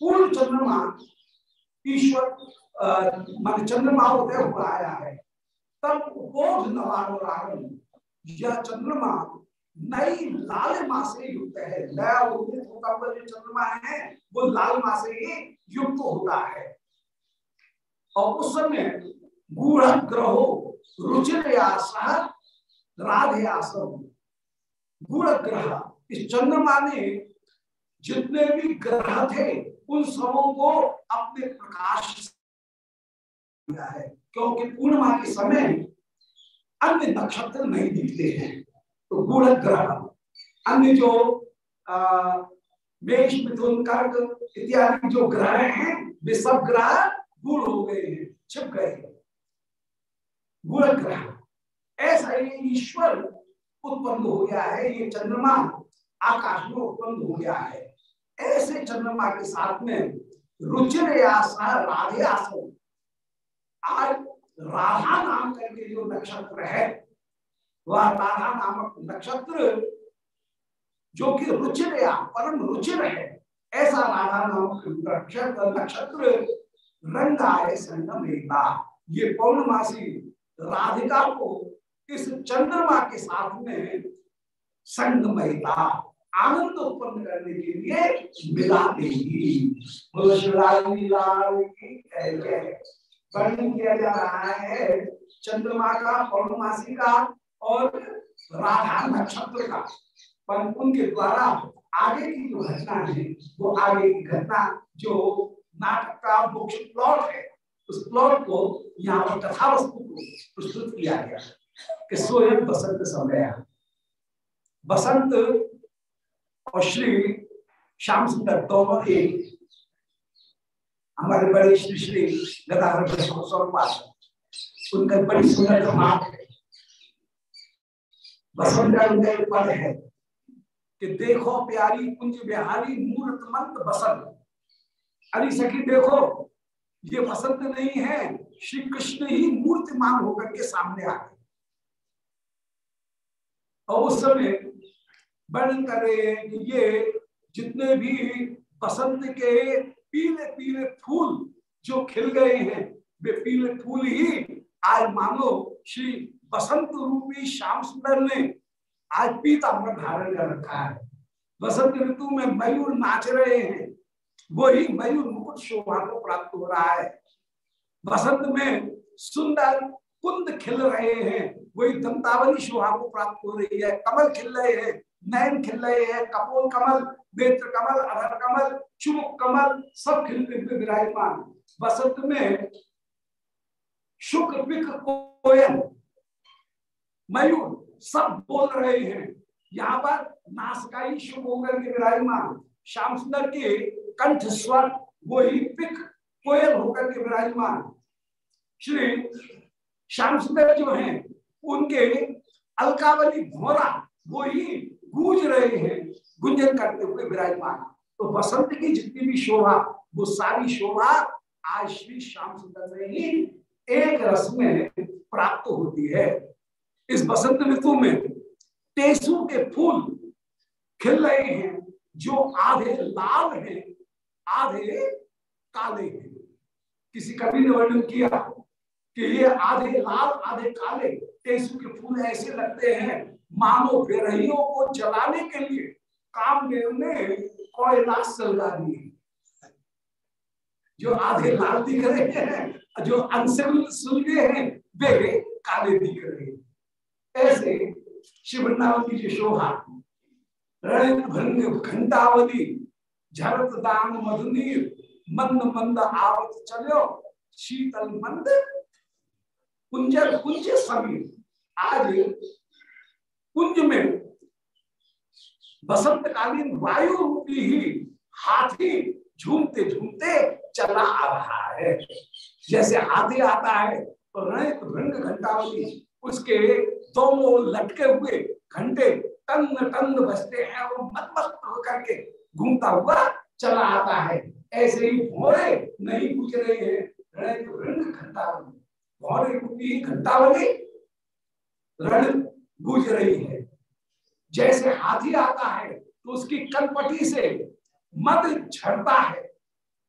पूर्ण चंद्रमा, ईश्वर मान चंद्रमा उदय हुआ आया है, तब बोध नवारण यह चंद्रमा नई लाल माँ से युक्त है। नया उदित होता हुआ जो चंद्रमा है, वो लाल माँ से ही युक्त होता है। और उस समय गूढ़ ग्रहो रुचिर राधे आसम गुण ग्रह, इस चंद्रमा ने जितने भी ग्रह थे, उन सबों को अपने प्रकाश दिया है। क्योंकि पूर्णिमा के समय अन्य नक्षत्र नहीं दिखते हैं। तो गुण ग्रह, अन्य जो मेष मिथुन कर्क इत्यादि जो ग्रह हैं, वे सब ग्रह गुण हो गए हैं। छिप गए गुण ग्रह। ऐसा ही ईश्वर उत्पन्न हो गया है। ये चंद्रमा आकाश में उत्पन्न हो गया है। ऐसे चंद्रमा के साथ में रुचिर राधे आसन आज राधा नाम करके जो नक्षत्र है, वह राधा नामक नक्षत्र जो कि रुचिर या परम रुचिर है। ऐसा राधा नक्षत्र नक्षत्र रंगाए संगम ये पौर्णमासी राधिका को इस चंद्रमा के साथ में संगमयता, आनंद उत्पन्न करने के लिए मिला देगी वर्णन किया जा रहा है चंद्रमा का, पौर्णमासी का और राधा नक्षत्र का। पर उनके द्वारा आगे की जो घटना है, वो आगे की घटना जो नाटक का मुख्य प्लॉट है, उस प्लॉट को यहाँ पर कथा वस्तु को प्रस्तुत किया गया कि स्वयं बसंत समय बसंत और श्री श्याम सुंदर दोनों एक हमारे बड़े श्री श्री गदाधर उनका बड़ी सुंदर है। बसंत का उनका एक पद है। कि देखो प्यारी कुंज बिहारी मूर्त मंत बसंत। अरे सखी, देखो, ये बसंत नहीं है श्री कृष्ण ही मूर्तिमान होकर के सामने आ गए। और उस समय वर्णन कर रहे हैं कि ये जितने भी बसंत के पीले पीले फूल जो खिल गए हैं, वे पीले फूल ही आज मानो श्री बसंत रूपी श्याम सुंदर ने आज पीताम्बर धारण कर रखा है। बसंत ऋतु में मयूर नाच रहे हैं। वही मयूर मुकुट शोभा को प्राप्त हो रहा है। बसंत में सुंदर कुंद खिल रहे हैं। वही दंतावली शोभा को प्राप्त हो रही है। कमल खिल रहे हैं। नयन खिल रहे हैं। कपोल कमल, नेत्र कमल अधर कमल, चुमुक कमल, सब खिलते विराजमान। बसंत में शुक्र कोयल, मयूर सब बोल रहे हैं। यहाँ पर नासकाई शुभ होकर के विराजमान। श्याम सुंदर के कंठ स्वर वही पिक कोयल होकर के विराजमान। श्री श्याम सुंदर जो हैं, उनके अलकावली भोरा वो ही गूंज रहे हैं, गुंजन करते हुए विराजमान। तो बसंत की जितनी भी शोभा, वो सारी शोभा आज श्री श्याम सुंदर से ही एक रस में प्राप्त होती है। इस बसंत ऋतु में टेसू के फूल खिल रहे हैं, जो आधे लाल हैं, आधे काले हैं। किसी कवि ने वर्णन किया कि ये आधे लाल, आधे काले टेसू के फूल ऐसे लगते हैं, मानो विरहियों को जलाने के लिए कामदेव ने कोयला सलगा दिए। जो आधे लाल दिख रहे हैं, जो सुलगे हैं, वे काले दिख रहे हैं। ऐसे शिवृंदावन की जो शोभा भंग घंटावली झरत दान मधुनीर, मंद मंद आवत चलो, शीतल मंद कुंजर कुंज समीर। आज कुंज में बसंतकालीन वायु रूपी ही हाथी झूमते झूमते चला आ रहा है। जैसे हाथी आता है तो रणित रंग घंटावली उसके दोनों लटके हुए घंटे टन टन बजते हैं और मत मत होकर के घूमता हुआ चला आता है। ऐसे ही भोरे नहीं पूछ रहे हैं। रंग घंटावली। रण रही है। जैसे हाथी आता है तो उसकी कलपटी से मद झड़ता है,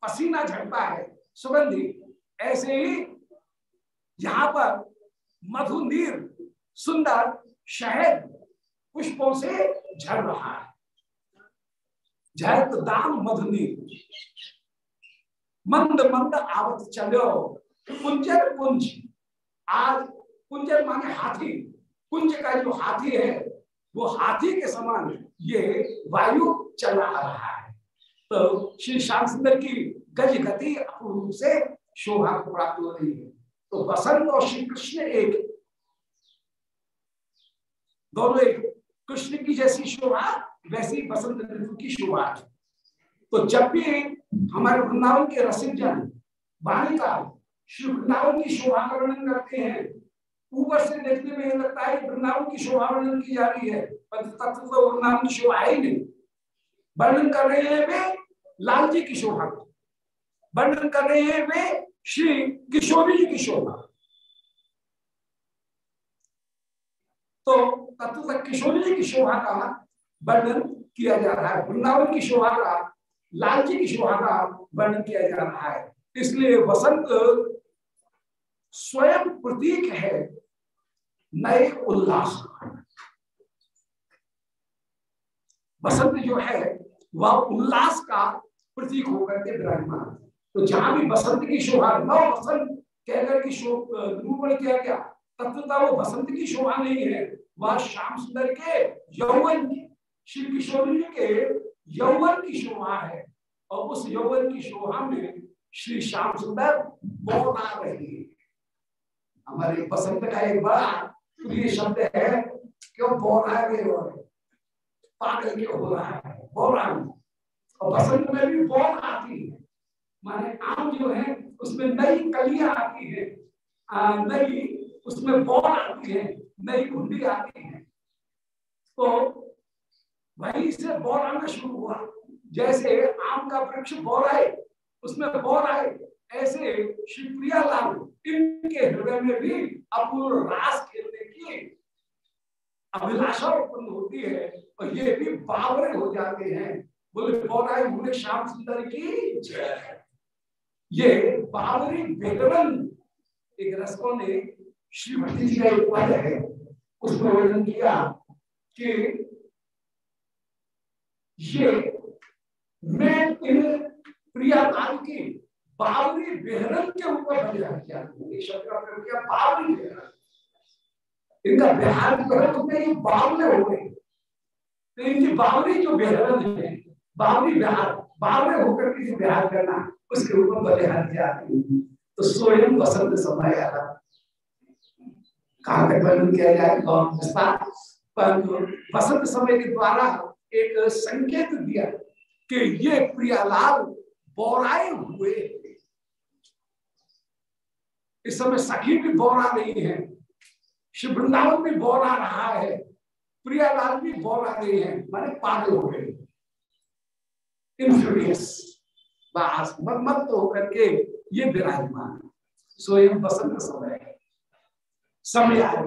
पसीना झड़ता है। सुगंधी, ऐसे ही यहाँ पर मधुनीर सुंदर शहद पुष्पों से झड़ रहा है। झरत दाम मधुनीर मंद मंद आवत चलो, कुंजर कुंज। आज कुंजर माने हाथी। कुंज का जो हाथी है, वो हाथी के समान ये वायु चला रहा है। तो श्री श्याम सुंदर की गज गति अपूर्व से शोभा को प्राप्त हो रही है। तो बसंत और श्री कृष्ण एक दोनों एक। कृष्ण की जैसी शोभा वैसी बसंत ऋतु की शोभा तो जब भी हमारे वृंदावन के रसिक जन बालिका श्री वृंदावन की शोभा वर्णन करते हैं, ऊपर से देखने में लगता है वृंदावन की शोभा वर्णन की जा रही है तत्व तो वृंदावन की शोभा ही नहीं। वर्णन कर रहे हैं वे लाल जी की शोभा। को वर्णन कर रहे हैं वे श्री किशोरी जी की शोभा। तो तत्व तक किशोरी जी की शोभा का वर्णन किया जा रहा है। वृंदावन की शोभा का, लाल जी की शोभा का वर्णन किया जा रहा है। इसलिए वसंत स्वयं प्रतीक है, नए उल्लास। बसंत जो है, वह उल्लास का प्रतीक होकर के विराजमान। तो जहाँ भी बसंत की शोभा, नव बसंत कहकर के निरूपण किया गया तत्वता वो बसंत की शोभा नहीं है। वह श्याम सुंदर के, यौवन की, श्री किशोर के यौवन की शोभा है। और उस यौवन की शोभा में श्री श्याम सुंदर बोल आ रही है। हमारे बसंत का एक बड़ा प्रिय शब्द है क्यों बोल रहा है? पागल के हो रहा है? हूँ। और बसंत में भी बौन आती है। माने आम जो है, उसमें नई कलियाँ आती है। नई उसमें बौन आती है। नई घुंडी आती है। तो वहीं से बौर आना शुरू हुआ। जैसे आम का वृक्ष बौर आए, उसमें बौर आए, ऐसे शिवप्रिया लाल इनके हृदय में भी अपूर्व रास खेलने की अभिलाषा उत्पन्न होती है और ये भी बावरे हो जाते हैं। बोले बोला बोले श्याम सुंदर की जय। ये बाबरी बेगवन एक रसकों ने श्री भक्ति जी का एक पद है उसमें वर्णन किया कि ये मैं इन प्रिया काल की बावरी बेहरन के ऊपर बलिदान किया शब्द का प्रयोग किया बावरी बेहरन इनका बिहार में ये बावले हो गए तो इनकी बावरी जो बेहरन है बावरी बिहार बावरे होकर के जो बिहार करना, उसके ऊपर बलिहार किया तो स्वयं बसंत समय कहा किया जाए परंतु बसंत समय के द्वारा एक संकेत दिया कि ये प्रियालाल बोराए हुए इस समय सखी भी बोरा नहीं है, श्री वृंदावन भी बोरा रहा है, प्रियालाल भी बोरा नहीं है। माने पागल हो गए। इन्फ्लुएंस बस मत मत तो होकर के ये विराजमान। स्वयं बसंत समय समय आए।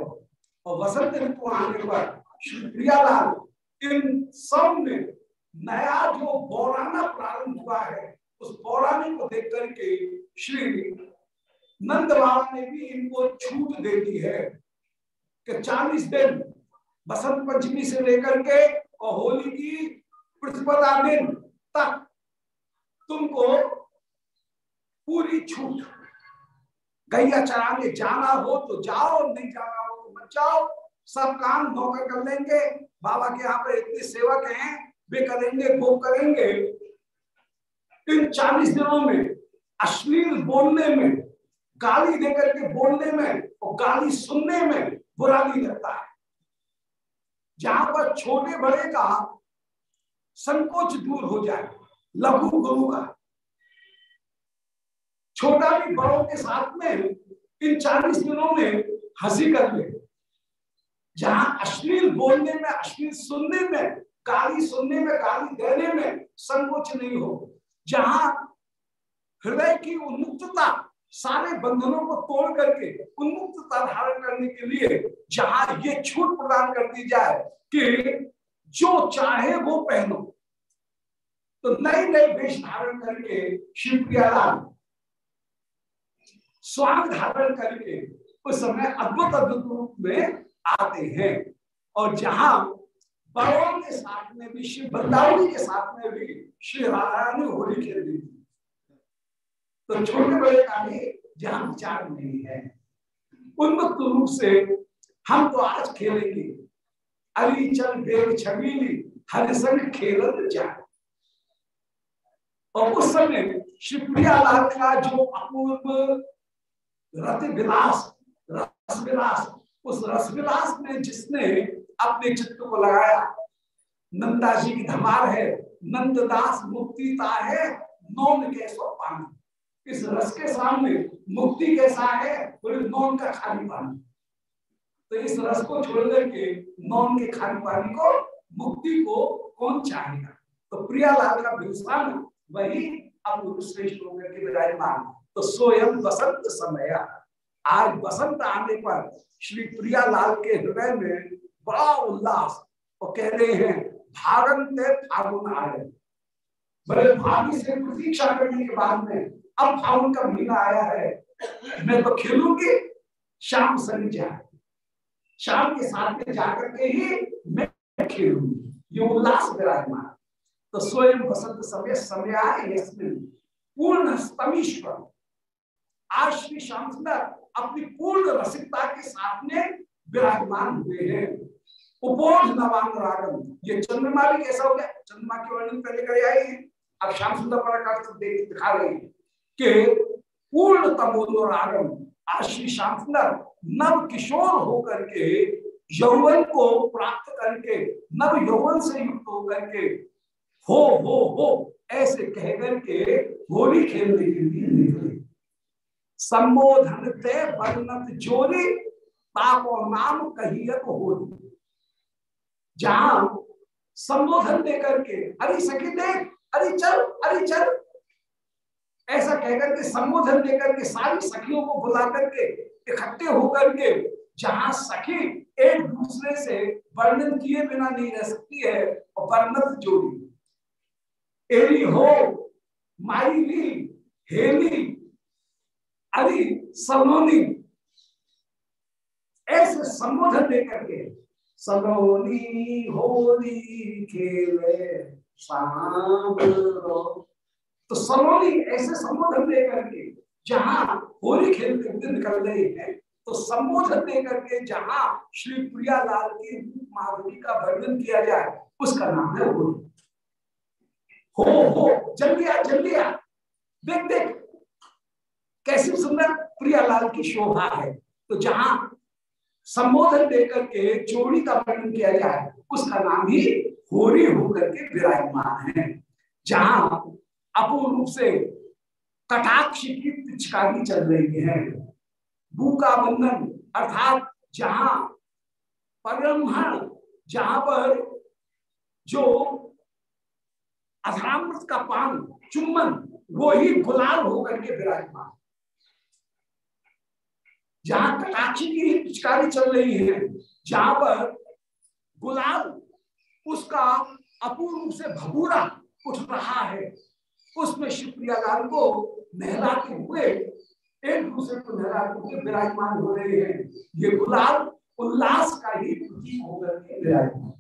और वसंत ऋतु आने पर श्री प्रियालाल इन सब में नया जो बौराना प्रारंभ हुआ है, उस बौराने को देख करके श्री नंदलाल ने भी इनको छूट दे दी है कि चालीस दिन बसंत पंचमी से लेकर के और होली की प्रतिपदा दिन तक तुमको पूरी छूट गैया चराने जाना हो तो जाओ, नहीं जाना हो तो मत जाओ। सब काम नौकर कर लेंगे। बाबा के यहाँ पर इतने सेवक हैं, वे करेंगे वो करेंगे। इन चालीस दिनों में, अश्लील बोलने में, गाली देकर के बोलने में और गाली सुनने में बुरा नहीं लगता है। जहाँ पर छोटे बड़े का संकोच दूर हो जाए, लघु गुरु का छोटा भी बड़ों के साथ में इन चालीस दिनों में हँसी कर ले जहाँ अश्लील बोलने में, अश्लील सुनने में, गाली सुनने में, गाली देने में संकोच नहीं हो, जहाँ हृदय की उन्मुक्तता सारे बंधनों को तोड़ करके उन्मुक्तता धारण करने के लिए जहाँ ये छूट प्रदान कर दी जाए कि जो चाहे वो पहनो। तो नए नए वेश धारण करके शिवप्रियालाल स्वांग धारण करके उस समय अद्भुत अद्भुत रूप में आते हैं। और जहाँ बड़ों के साथ में भी, श्री वृंदावनी के साथ में भी श्री राधा ने होली खेल दी थी। तो छोटे बड़े का भी जहाँ विचार नहीं है। उन्मुक्त रूप से हम तो आज खेलेंगे। अली चल बेग छबीली, हर संग खेल जाए। और उस समय श्री प्रियालाल का जो अपूर्व रत विलास रस विलास उस रस विलास में जिसने अपने चित्त को लगाया, नंदा जी की धमार है, नंददास मुक्तिता है, नौन के सो पानी। इस रस के सामने मुक्ति कैसा है, बोले नौन का खाली पानी। तो इस रस को छोड़ करके नौन के खाली पानी को, मुक्ति को कौन चाहेगा? तो प्रियालाल का विलसान वही अब श्रेष्ठ होकर के विराजमान। तो स्वयं बसंत समय। आज बसंत आने पर श्री प्रियालाल के हृदय में बड़ा उल्लास और कह रहे हैं, भागन ते फागुन आए। बड़े भागी से प्रतीक्षा करने के बाद में अब फागुन का महीना आया है। मैं तो खेलूँगी शाम संग जाए शाम के साथ में जाकर के ही मैं खेलूँगी ये उल्लास विराजमान। तो स्वयं बसंत समय समय आए इसमें पूर्ण स्तमीश्वर आज श्री श्याम सुंदर अपनी पूर्ण रसिकता के साथ में विराजमान हुए हैं। उपोध नवान रागम, ये चंद्रमा भी कैसा हो गया? चंद्रमा के वर्णन पहले कर आए हैं। अब श्याम सुंदर पराकाश देख दिखा रहे हैं कि पूर्ण तमोदो रागम, आज श्री श्याम सुंदर नव किशोर होकर के, यौवन को प्राप्त करके, नव यौवन से युक्त होकर के, हो हो हो, ऐसे कह करके होली खेलने के लिए संबोधन ते वर्णत जोरी तापो नाम कहियत होली जहाँ संबोधन दे करके अरे सखी देख, अरे चल अरे चल। ऐसा कहकर के, संबोधन देकर के सारी सखियों को बुला करके इकट्ठे होकर के, जहाँ सखी एक दूसरे से वर्णन किए बिना नहीं रह सकती है, और वर्णत जोड़ी। एरी हो माइली हेली अरे सलोनी ऐसे संबोधन देकर के सलोनी होली खेले तो सलोनी ऐसे संबोधन देकर के जहाँ होली खेलते हुए निकल रहे हैं तो संबोधन देकर के जहाँ श्री प्रियालाल रूप माधुरी का वर्णन किया जाए, उसका नाम है होली। हो हो, जल्दी आ जल्दी आ। देख देख कैसी सुंदर प्रियालाल की शोभा है। तो जहाँ संबोधन देकर के चोरी का वर्णन किया जाए उसका नाम ही होरी होकर के विराजमान है। जहाँ अपूर्ण रूप से कटाक्ष की पिचकारी चल रही है। भू का बंधन, अर्थात जहाँ परमहण जहाँ पर जो अधरामृत का पान, चुम्बन, वो ही गुलाल होकर के विराजमान जहाँ कटाक्षी की ही पिचकारी चल रही है, जहाँ पर गुलाल उसका अपूर्ण रूप से भबूरा उठ रहा है, उसमें शिवप्रियालाल को नहलाते हुए एक दूसरे को नहलाते हुए विराजमान हो रहे हैं। ये गुलाल उल्लास का ही प्रतीक होकर के विराजमान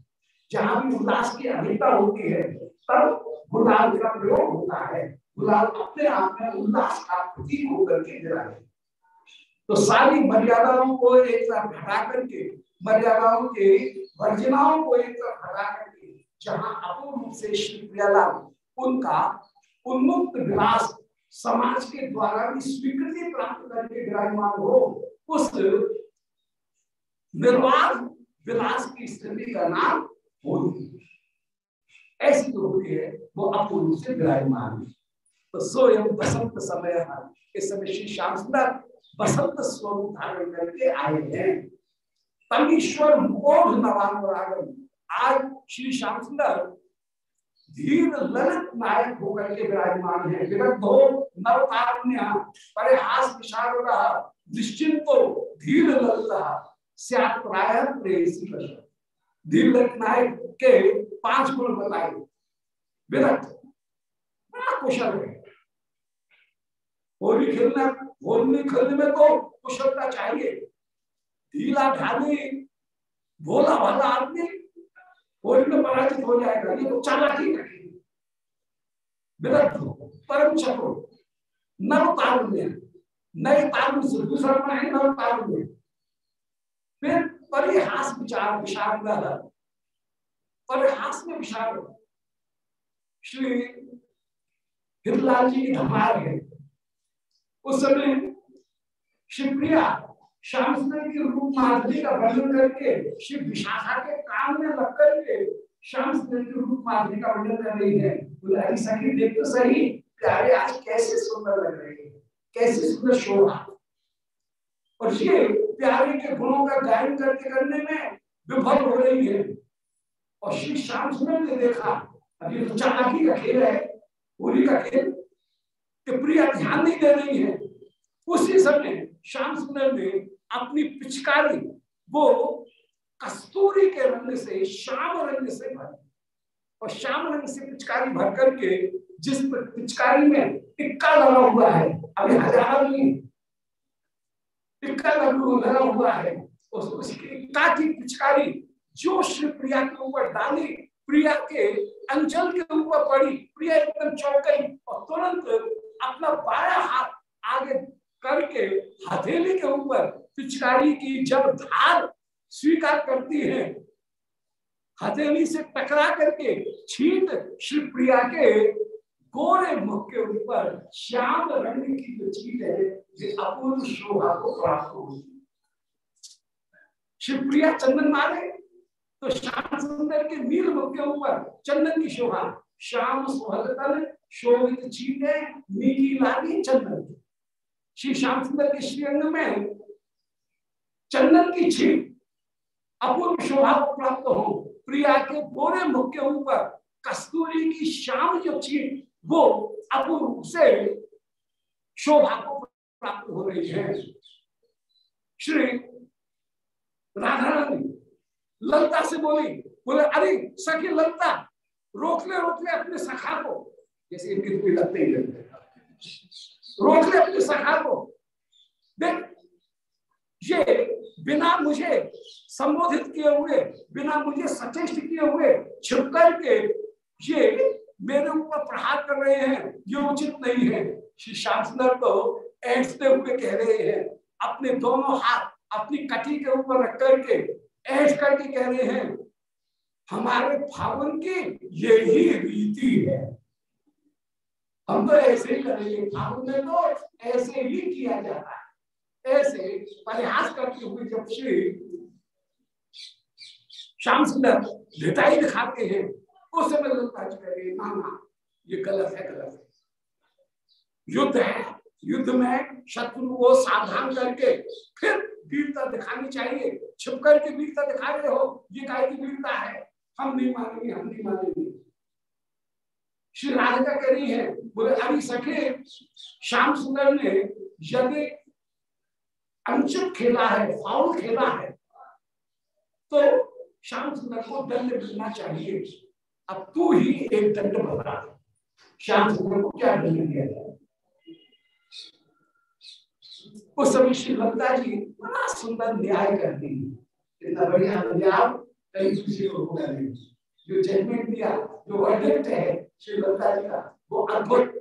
जहाँ भी उल्लास की अधिकता होती है, तब गुलाल का प्रयोग होता है। गुलाल अपने आप में उल्लास का प्रतीक होकर के विराजमान तो सारी मर्यादाओं को एक तरफ़ हटा करके, मर्यादाओं के वर्जनाओं को एक तरफ़ हटा करके, जहाँ अपूर्ण रूप से श्री प्रियालाल उनका उन्मुक्त विलास समाज के द्वारा भी स्वीकृति प्राप्त करके विराजमान हो, उस निर्वाध विलास की स्थिति का नाम होली ऐसी जो होती है, वो अपूर्व से विराजमान है। तो सोयम बसंत समय इस समय श्री श्याम सुंदर बसंत स्वरूप धारण करके आए हैं। तब ईश्वर नवान आज श्री श्याम सुंदर धीर ललित नायक होकर के विराजमान है। हो नवतारुण्य परिहास विशाल रहा निश्चिंत धीर ललित प्राय प्रेसी धीर ललित नायक के पाँच गुण बताए। विरक्त। बड़ा कुशल है। होली खेलना होली खेलने में तो कुशलता चाहिए। ढीला ढाली, भोला भाला आदमी होली में पराजित हो जाएगा ये तो चालाकी रखेगी परम चक्रो नव तारुण्य, नए तारुण्य से दूसरा है, नव तारुण्य। फिर परिहास विचार, विशाल परिहास में विशाल। श्री हिरलाल जी की धमाल है। उस समय शिवप्रिया श्याम सुंदर की रूप माधुरी का वर्णन करके, शिव विशाखा के काम में लग करके श्याम सुंदर की रूप माधुरी का वर्णन कर रही है। बोले सखी, देख तो सही, प्यारे आज कैसे सुंदर लग रहे हैं, कैसे सुंदर शोभा और ये प्यारे के गुणों का गायन करके करने में विफल हो रही है। और श्री श्याम सुंदर ने देखा, अभी तो चालाकी का खेल है, होली का खेल प्रिया ध्यान नहीं दे रही है। उसी समय श्याम सुंदर ने अपनी पिचकारी, वो कस्तूरी के रंग से, श्याम रंग से भर और श्याम रंग से पिचकारी भर करके जिस पिचकारी में टिक्का लगा हुआ है, अभी हज़ार नहीं टिक्का लगा हुआ है, उस टिक्का की पिचकारी जो श्री प्रिया के ऊपर डाली, प्रिया के अंचल के ऊपर पड़ी, प्रिया एकदम चौकई और तुरंत अपना बारह हाथ आगे करके हथेली के ऊपर पिचकारी की जब धार स्वीकार करती है, हथेली से टकरा करके छीट श्री प्रिया के गोरे मुख के ऊपर श्याम रंग की जो चीज़ है जो अपूर्व शोभा को प्राप्त होगी। शिवप्रिया चंदन मारे तो श्याम सुंदर के नील मुख के ऊपर चंदन की शोभा, श्याम सुहल शोभित है नीली लागी चंदन। श्री श्याम सुंदर के श्रीअंग में चंदन की छीट अपूर्व शोभा को प्राप्त हो। प्रिया के बोरे मुख के ऊपर कस्तूरी की श्याम जो छीट वो अपूर्व से शोभा को प्राप्त हो रही है। श्री राधा रानी ललता से बोली, बोले, अरे सखी ललता रोक ले रोक ले अपने सखा को। जैसे इनके कोई लगते ही लगते रोक ले अपने सखा को। देख, ये बिना मुझे संबोधित किए हुए, बिना मुझे सचेष्ट किए हुए छिप करके ये मेरे ऊपर प्रहार कर रहे हैं, ये उचित नहीं है। श्री श्याम सुंदर ऐठते हुए कह रहे हैं, अपने दोनों हाथ अपनी कटी के ऊपर रख करके ऐठ करके कह रहे हैं, हमारे फागुन की यही रीति है। हम तो ऐसे ही करेंगे में तो ऐसे ही किया जाता है। ऐसे परिहास करते हुए जब श्री श्याम सुंदर भिटाई दिखाते हैं, उस समय ललता जी कह ना ना ये गलत है गलत है। युद्ध है, युद्ध में शत्रु को सावधान करके फिर वीरता दिखानी चाहिए। छिप करके वीरता दिखा रहे हो, ये काय की वीरता है? हम नहीं मानेंगे, हम नहीं मानेंगे। श्री राधिका कह रही है, बोले अभी सके श्याम सुंदर ने यदि अंचित खेला है, फाउल खेला है तो श्याम सुंदर को दंड मिलना चाहिए। अब तू ही एक दंड बता श्याम सुंदर को क्या दंड दिया जाए? उस समय श्री लता जी बड़ा सुंदर न्याय करती है। इतना बढ़िया न्याय कहीं किसी को होगा नहीं। जो जजमेंट दिया, जो वर्डिक्ट है श्री लता जी का वो अद्भुत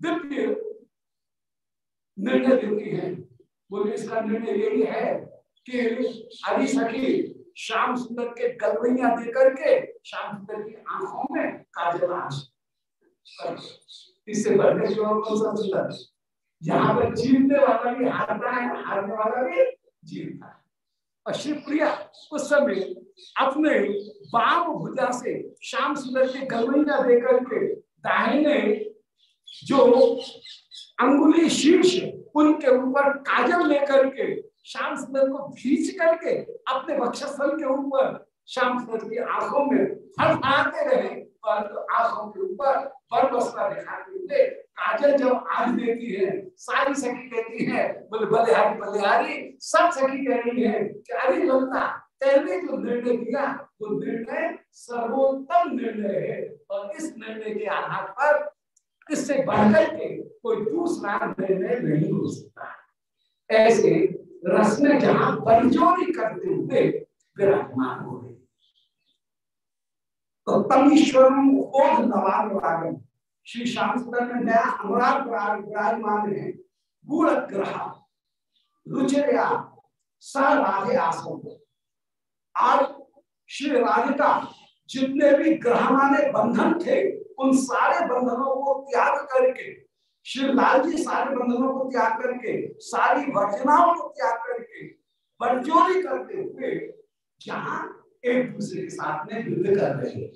दिव्य निर्णय देती है बोले इसका निर्णय यही है कि अभी सखी श्याम सुंदर के गलवैया दे करके श्याम सुंदर की आँखों में काजल इससे बढ़ने सुंदर यहाँ पर जीतने वाला भी हारता है हारने वाला भी जीतता है और शिवप्रिया उस समय अपने बाम भुजा से श्याम सुंदर के गलवैया देकर के दाहिने जो अंगुली शीर्ष उनके ऊपर काजल लेकर के श्याम सुंदर को भींच करके अपने वक्षस्थल के ऊपर श्याम सुंदर की आँखों में फल आते रहे और आँखों के ऊपर बरबसता दिखाते हुए काजल जब आग देती है, सारी सखी कहती है, बोले, बलिहारी बलिहारी, सब सखी कह रही है कि अरे ललता तेने जो निर्णय दिया, वो निर्णय सर्वोत्तम निर्णय है। और इस निर्णय के आधार पर इससे बढ़कर के कोई दूसरा निर्णय नहीं हो सकता। ऐसे रस में जहाँ बंजोरी करते हुए विराजमान हो रहे तो तम ईश्वर नवानुरागम श्री श्याम सुंदर में नया अनुराग विराजमान है गुण ग्रह, रुचिरया स राधे आसन आज श्री राधिका, जितने भी ग्रह माने बंधन थे, उन सारे बंधनों को त्याग करके, श्री लाल जी सारे बंधनों को त्याग करके, सारी वर्जनाओं को त्याग करके बरजोरी करते हुए जहाँ एक दूसरे के साथ में युद्ध कर रहे हैं।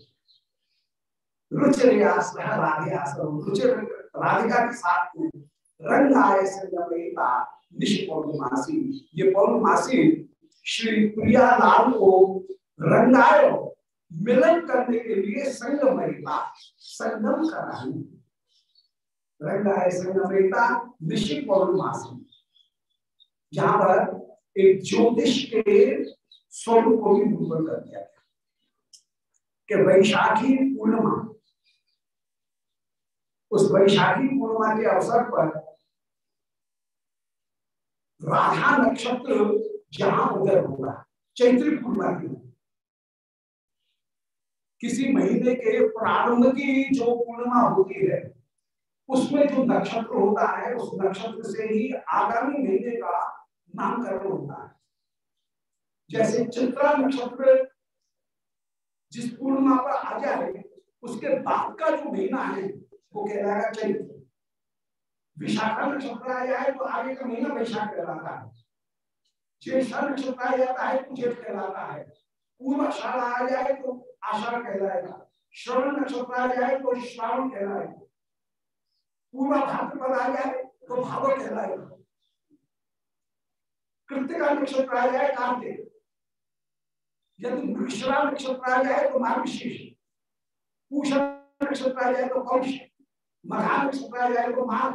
रुचिरयास रुचिर राधिका के साथ में रंग आय संगमेता, निश पौर्णमासी। ये पौर्णमासी श्री प्रिया लाल को रंगायो, मिलन करने के लिए संगमयता संगम कराई। रंगाय संगमयता निश्चित पौर्णमासी जहाँ पर एक ज्योतिष के स्वरूप को भी निरूपण कर दिया गया। कि वैशाखी पूर्णिमा। उस वैशाखी पूर्णिमा के अवसर पर राधा नक्षत्र जहाँ उदय होगा चैत्री पूर्णिमा की किसी महीने के प्रारंभ की जो पूर्णिमा होती है, उसमें जो नक्षत्र होता है, उस नक्षत्र से ही आगामी महीने का नामकरण होता है। जैसे चित्रा नक्षत्र जिस पूर्णिमा पर आ जाए, उसके बाद का जो महीना है, वो कहलाएगा चैत्र। विशाखा नक्षत्र आ जाए तो आगे का महीना वैशाख कहलाता है। नक्षत्र आ जाता है तो कहलाता है पूर्व आषाढ़ आ जाए तो आषाढ़ कहलाएगा श्रवण नक्षत्र आ जाए तो श्रावण कहलाएगा पूर्वा भाद्रपद आ जाए तो भाव कहलाएगा कृतिका नक्षत्र आ जाए कार्तिक यदि मृषरा नक्षत्र आ जाए तो मार्गशीर्ष पूषा नक्षत्र आ जाए तो कौश मघा नक्षत्र आ जाए तो माघ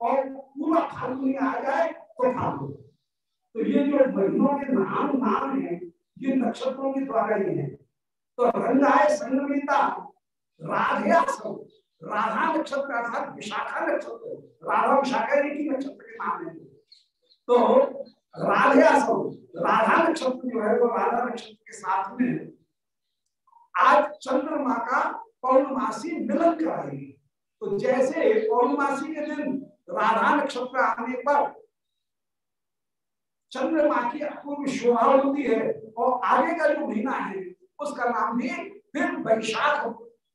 और पूरा फाल्गुनी आ जाए तो फाल्गुन तो ये जो महीनों के नाम नाम है, ये नक्षत्रों के द्वारा ही है। तो रंगाय संगमिता राधया राधा नक्षत्र, अर्थात विशाखा नक्षत्र। राधा विशाखा एक ही नक्षत्र के नाम है। तो राधया राधा नक्षत्र जो है, वो राधा नक्षत्र के साथ में आज चंद्रमा का पौर्णमासी मिलन कराएगी। तो जैसे पौर्णमासी के दिन राधा नक्षत्र आने पर चंद्रमा की अपूर्व शोभा होती है और आगे का जो महीना है, उसका नाम भी फिर वैशाख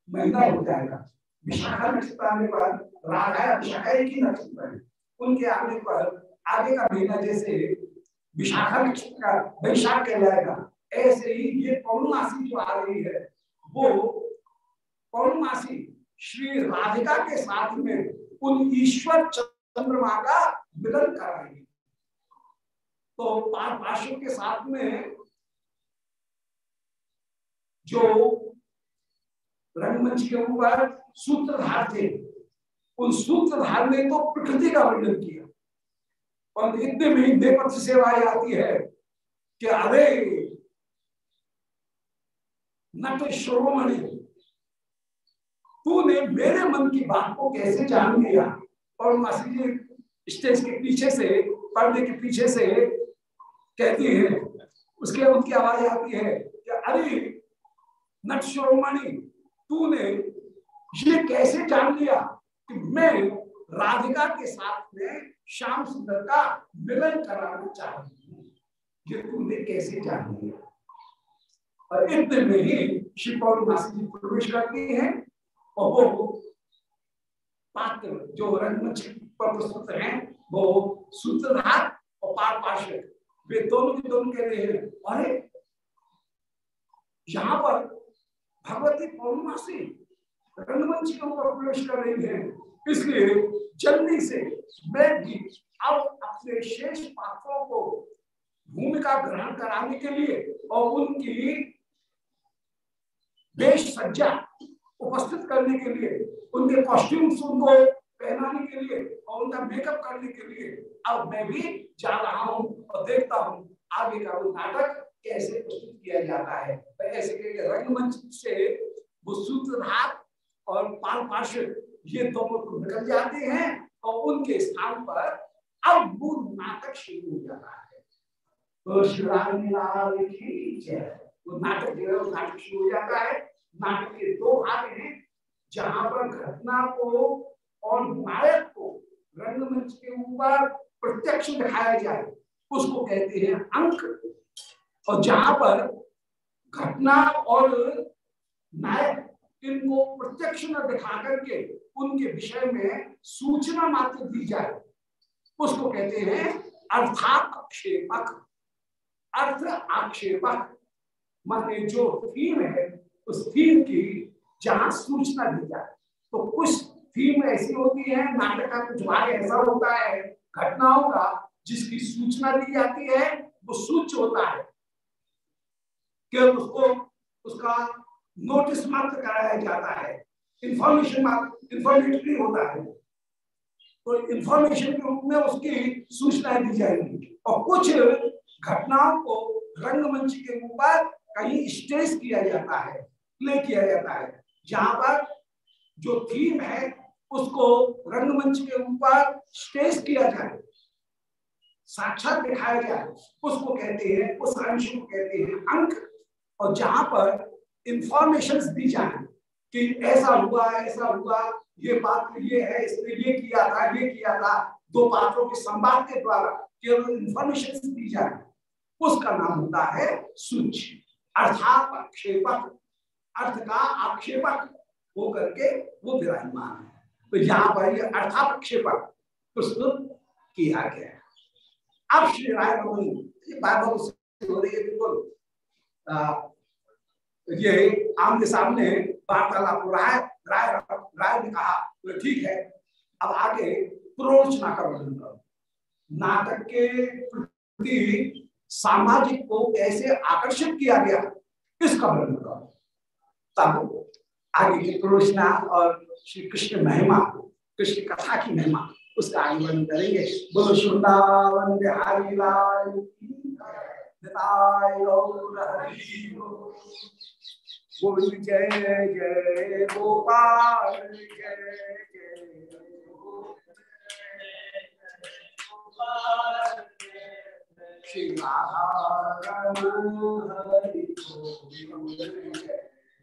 महीना हो जाएगा। विशाखा नक्षत्र आने पर राधा विशाखा एक ही नक्षत्र है। उनके आने पर आगे का महीना जैसे विशाखा नक्षत्र का वैशाख कहलाएगा। ऐसे ही ये पौर्णमासी जो आ रही है, वो पौर्णमासी श्री राधिका के साथ में उन ईश्वर चंद्रमा का मिलन कराएगी तो पार्श्व के साथ में जो रंगमंच के ऊपर सूत्रधार थे, उन सूत्रधार ने तो प्रकृति का वर्णन किया। और इतने में नेपथ्य सेवा आती है कि अरे, नट श्रोमणि, तूने मेरे मन की बात को कैसे जान लिया? और मासी जी, स्टेज के पीछे से, पर्दे के पीछे से कहती है, उसके उनकी आवाज़ आती है कि, अरे, नट श्रोमणि, तूने ये कैसे जान लिया कि मैं राधिका के साथ में श्याम सुंदर का मिलन कराना चाहती हूँ? ये तूने कैसे जान लिया? और इतने में ही श्री पौर्णमासी जी प्रवेश करती है और वो पात्र जो रंगमंच पर प्रस्तुत हैं, वो सूत्रधार और पार पार्षद वे दोनों के दोनों कह रहे हैं, अरे, यहाँ पर भगवती पौर्णिमा से रंगमंच के ऊपर प्रवेश कर रही है। इसलिए जल्दी से मैं भी अब अपने शेष पात्रों को भूमिका ग्रहण कराने के लिए और उनकी वेश सज्जा उपस्थित करने के लिए उनके कॉस्ट्यूम्स उनको पहनाने के लिए, और उनका मेकअप करने के लिए। अब मैं भी जा रहा हूँ और देखता हूँ आगे का वो नाटक कैसे प्रस्तुत किया जाता है। तो ऐसे करके रंगमंच से वो सूत्रधार और पाल पार्षद, ये दोनों तो निकल जाते हैं और उनके स्थान पर अब वो नाटक शुरू हो जाता है। तो वो नाटक जो है नाटक शुरू हो जाता है। नाटक के दो भाग हैं, जहाँ पर घटना को और नायक को रंगमंच के ऊपर प्रत्यक्ष दिखाया जाए, उसको कहते हैं अंक। और जहाँ पर घटना और नायक इनको प्रत्यक्ष न दिखा करके उनके विषय में सूचना मात्र दी जाए, उसको कहते हैं अर्थाक्षेपक। अर्थ आक्षेपक माने जो थीम है, उस थीम की जहाँ सूचना दी जाए तो कुछ थीम ऐसी होती है, नाटक का कुछ भाग ऐसा होता है, घटनाओं का, जिसकी सूचना दी जाती है, वो सूच होता है। कि उसको, उसका नोटिस मात्र कराया जाता है। इंफॉर्मेशन इंफॉर्मेटरी होता है। तो इंफॉर्मेशन के रूप में उसकी सूचनाएँ दी जाएँगी। और कुछ घटनाओं को रंगमंच के ऊपर कहीं स्टेज किया जाता है प्ले किया जाता है। जहाँ पर जो थीम है उसको रंगमंच के ऊपर स्टेज किया जाए। साक्षात दिखाया जाए उसको कहते हैं, उस अंश को कहते हैं अंक। और जहाँ पर इंफॉर्मेशन दी जाए कि ऐसा हुआ ऐसा हुआ, ये बात ये है, इसने ये किया था, ये किया था। दो पात्रों के संवाद के द्वारा केवल इंफॉर्मेशन दी जाए। उसका नाम होता है सूच। अर्थात आक्षेपक। अर्थ का आक्षेपक हो करके वो विराजमान है। तो यहाँ पर ये अर्थापक्षेपक प्रस्तुत किया गया। अब श्री राय ये हो रही है, बिल्कुल। ये आमने सामने वार्तालाप हो रहा है। राय राय ने कहा तो ठीक है, अब आगे प्रोचना का वर्णन करो। नाटक के प्रति सामाजिक को कैसे आकर्षित किया गया, इसका वर्णन करो। तब आगे की प्रोचना और श्री कृष्ण महिमा कृष्ण कथा की महिमा उसका वर्णन करेंगे। बोलो, सुंदावन बिहारी लाल जय जय गोपाल, जय जय श्री हरि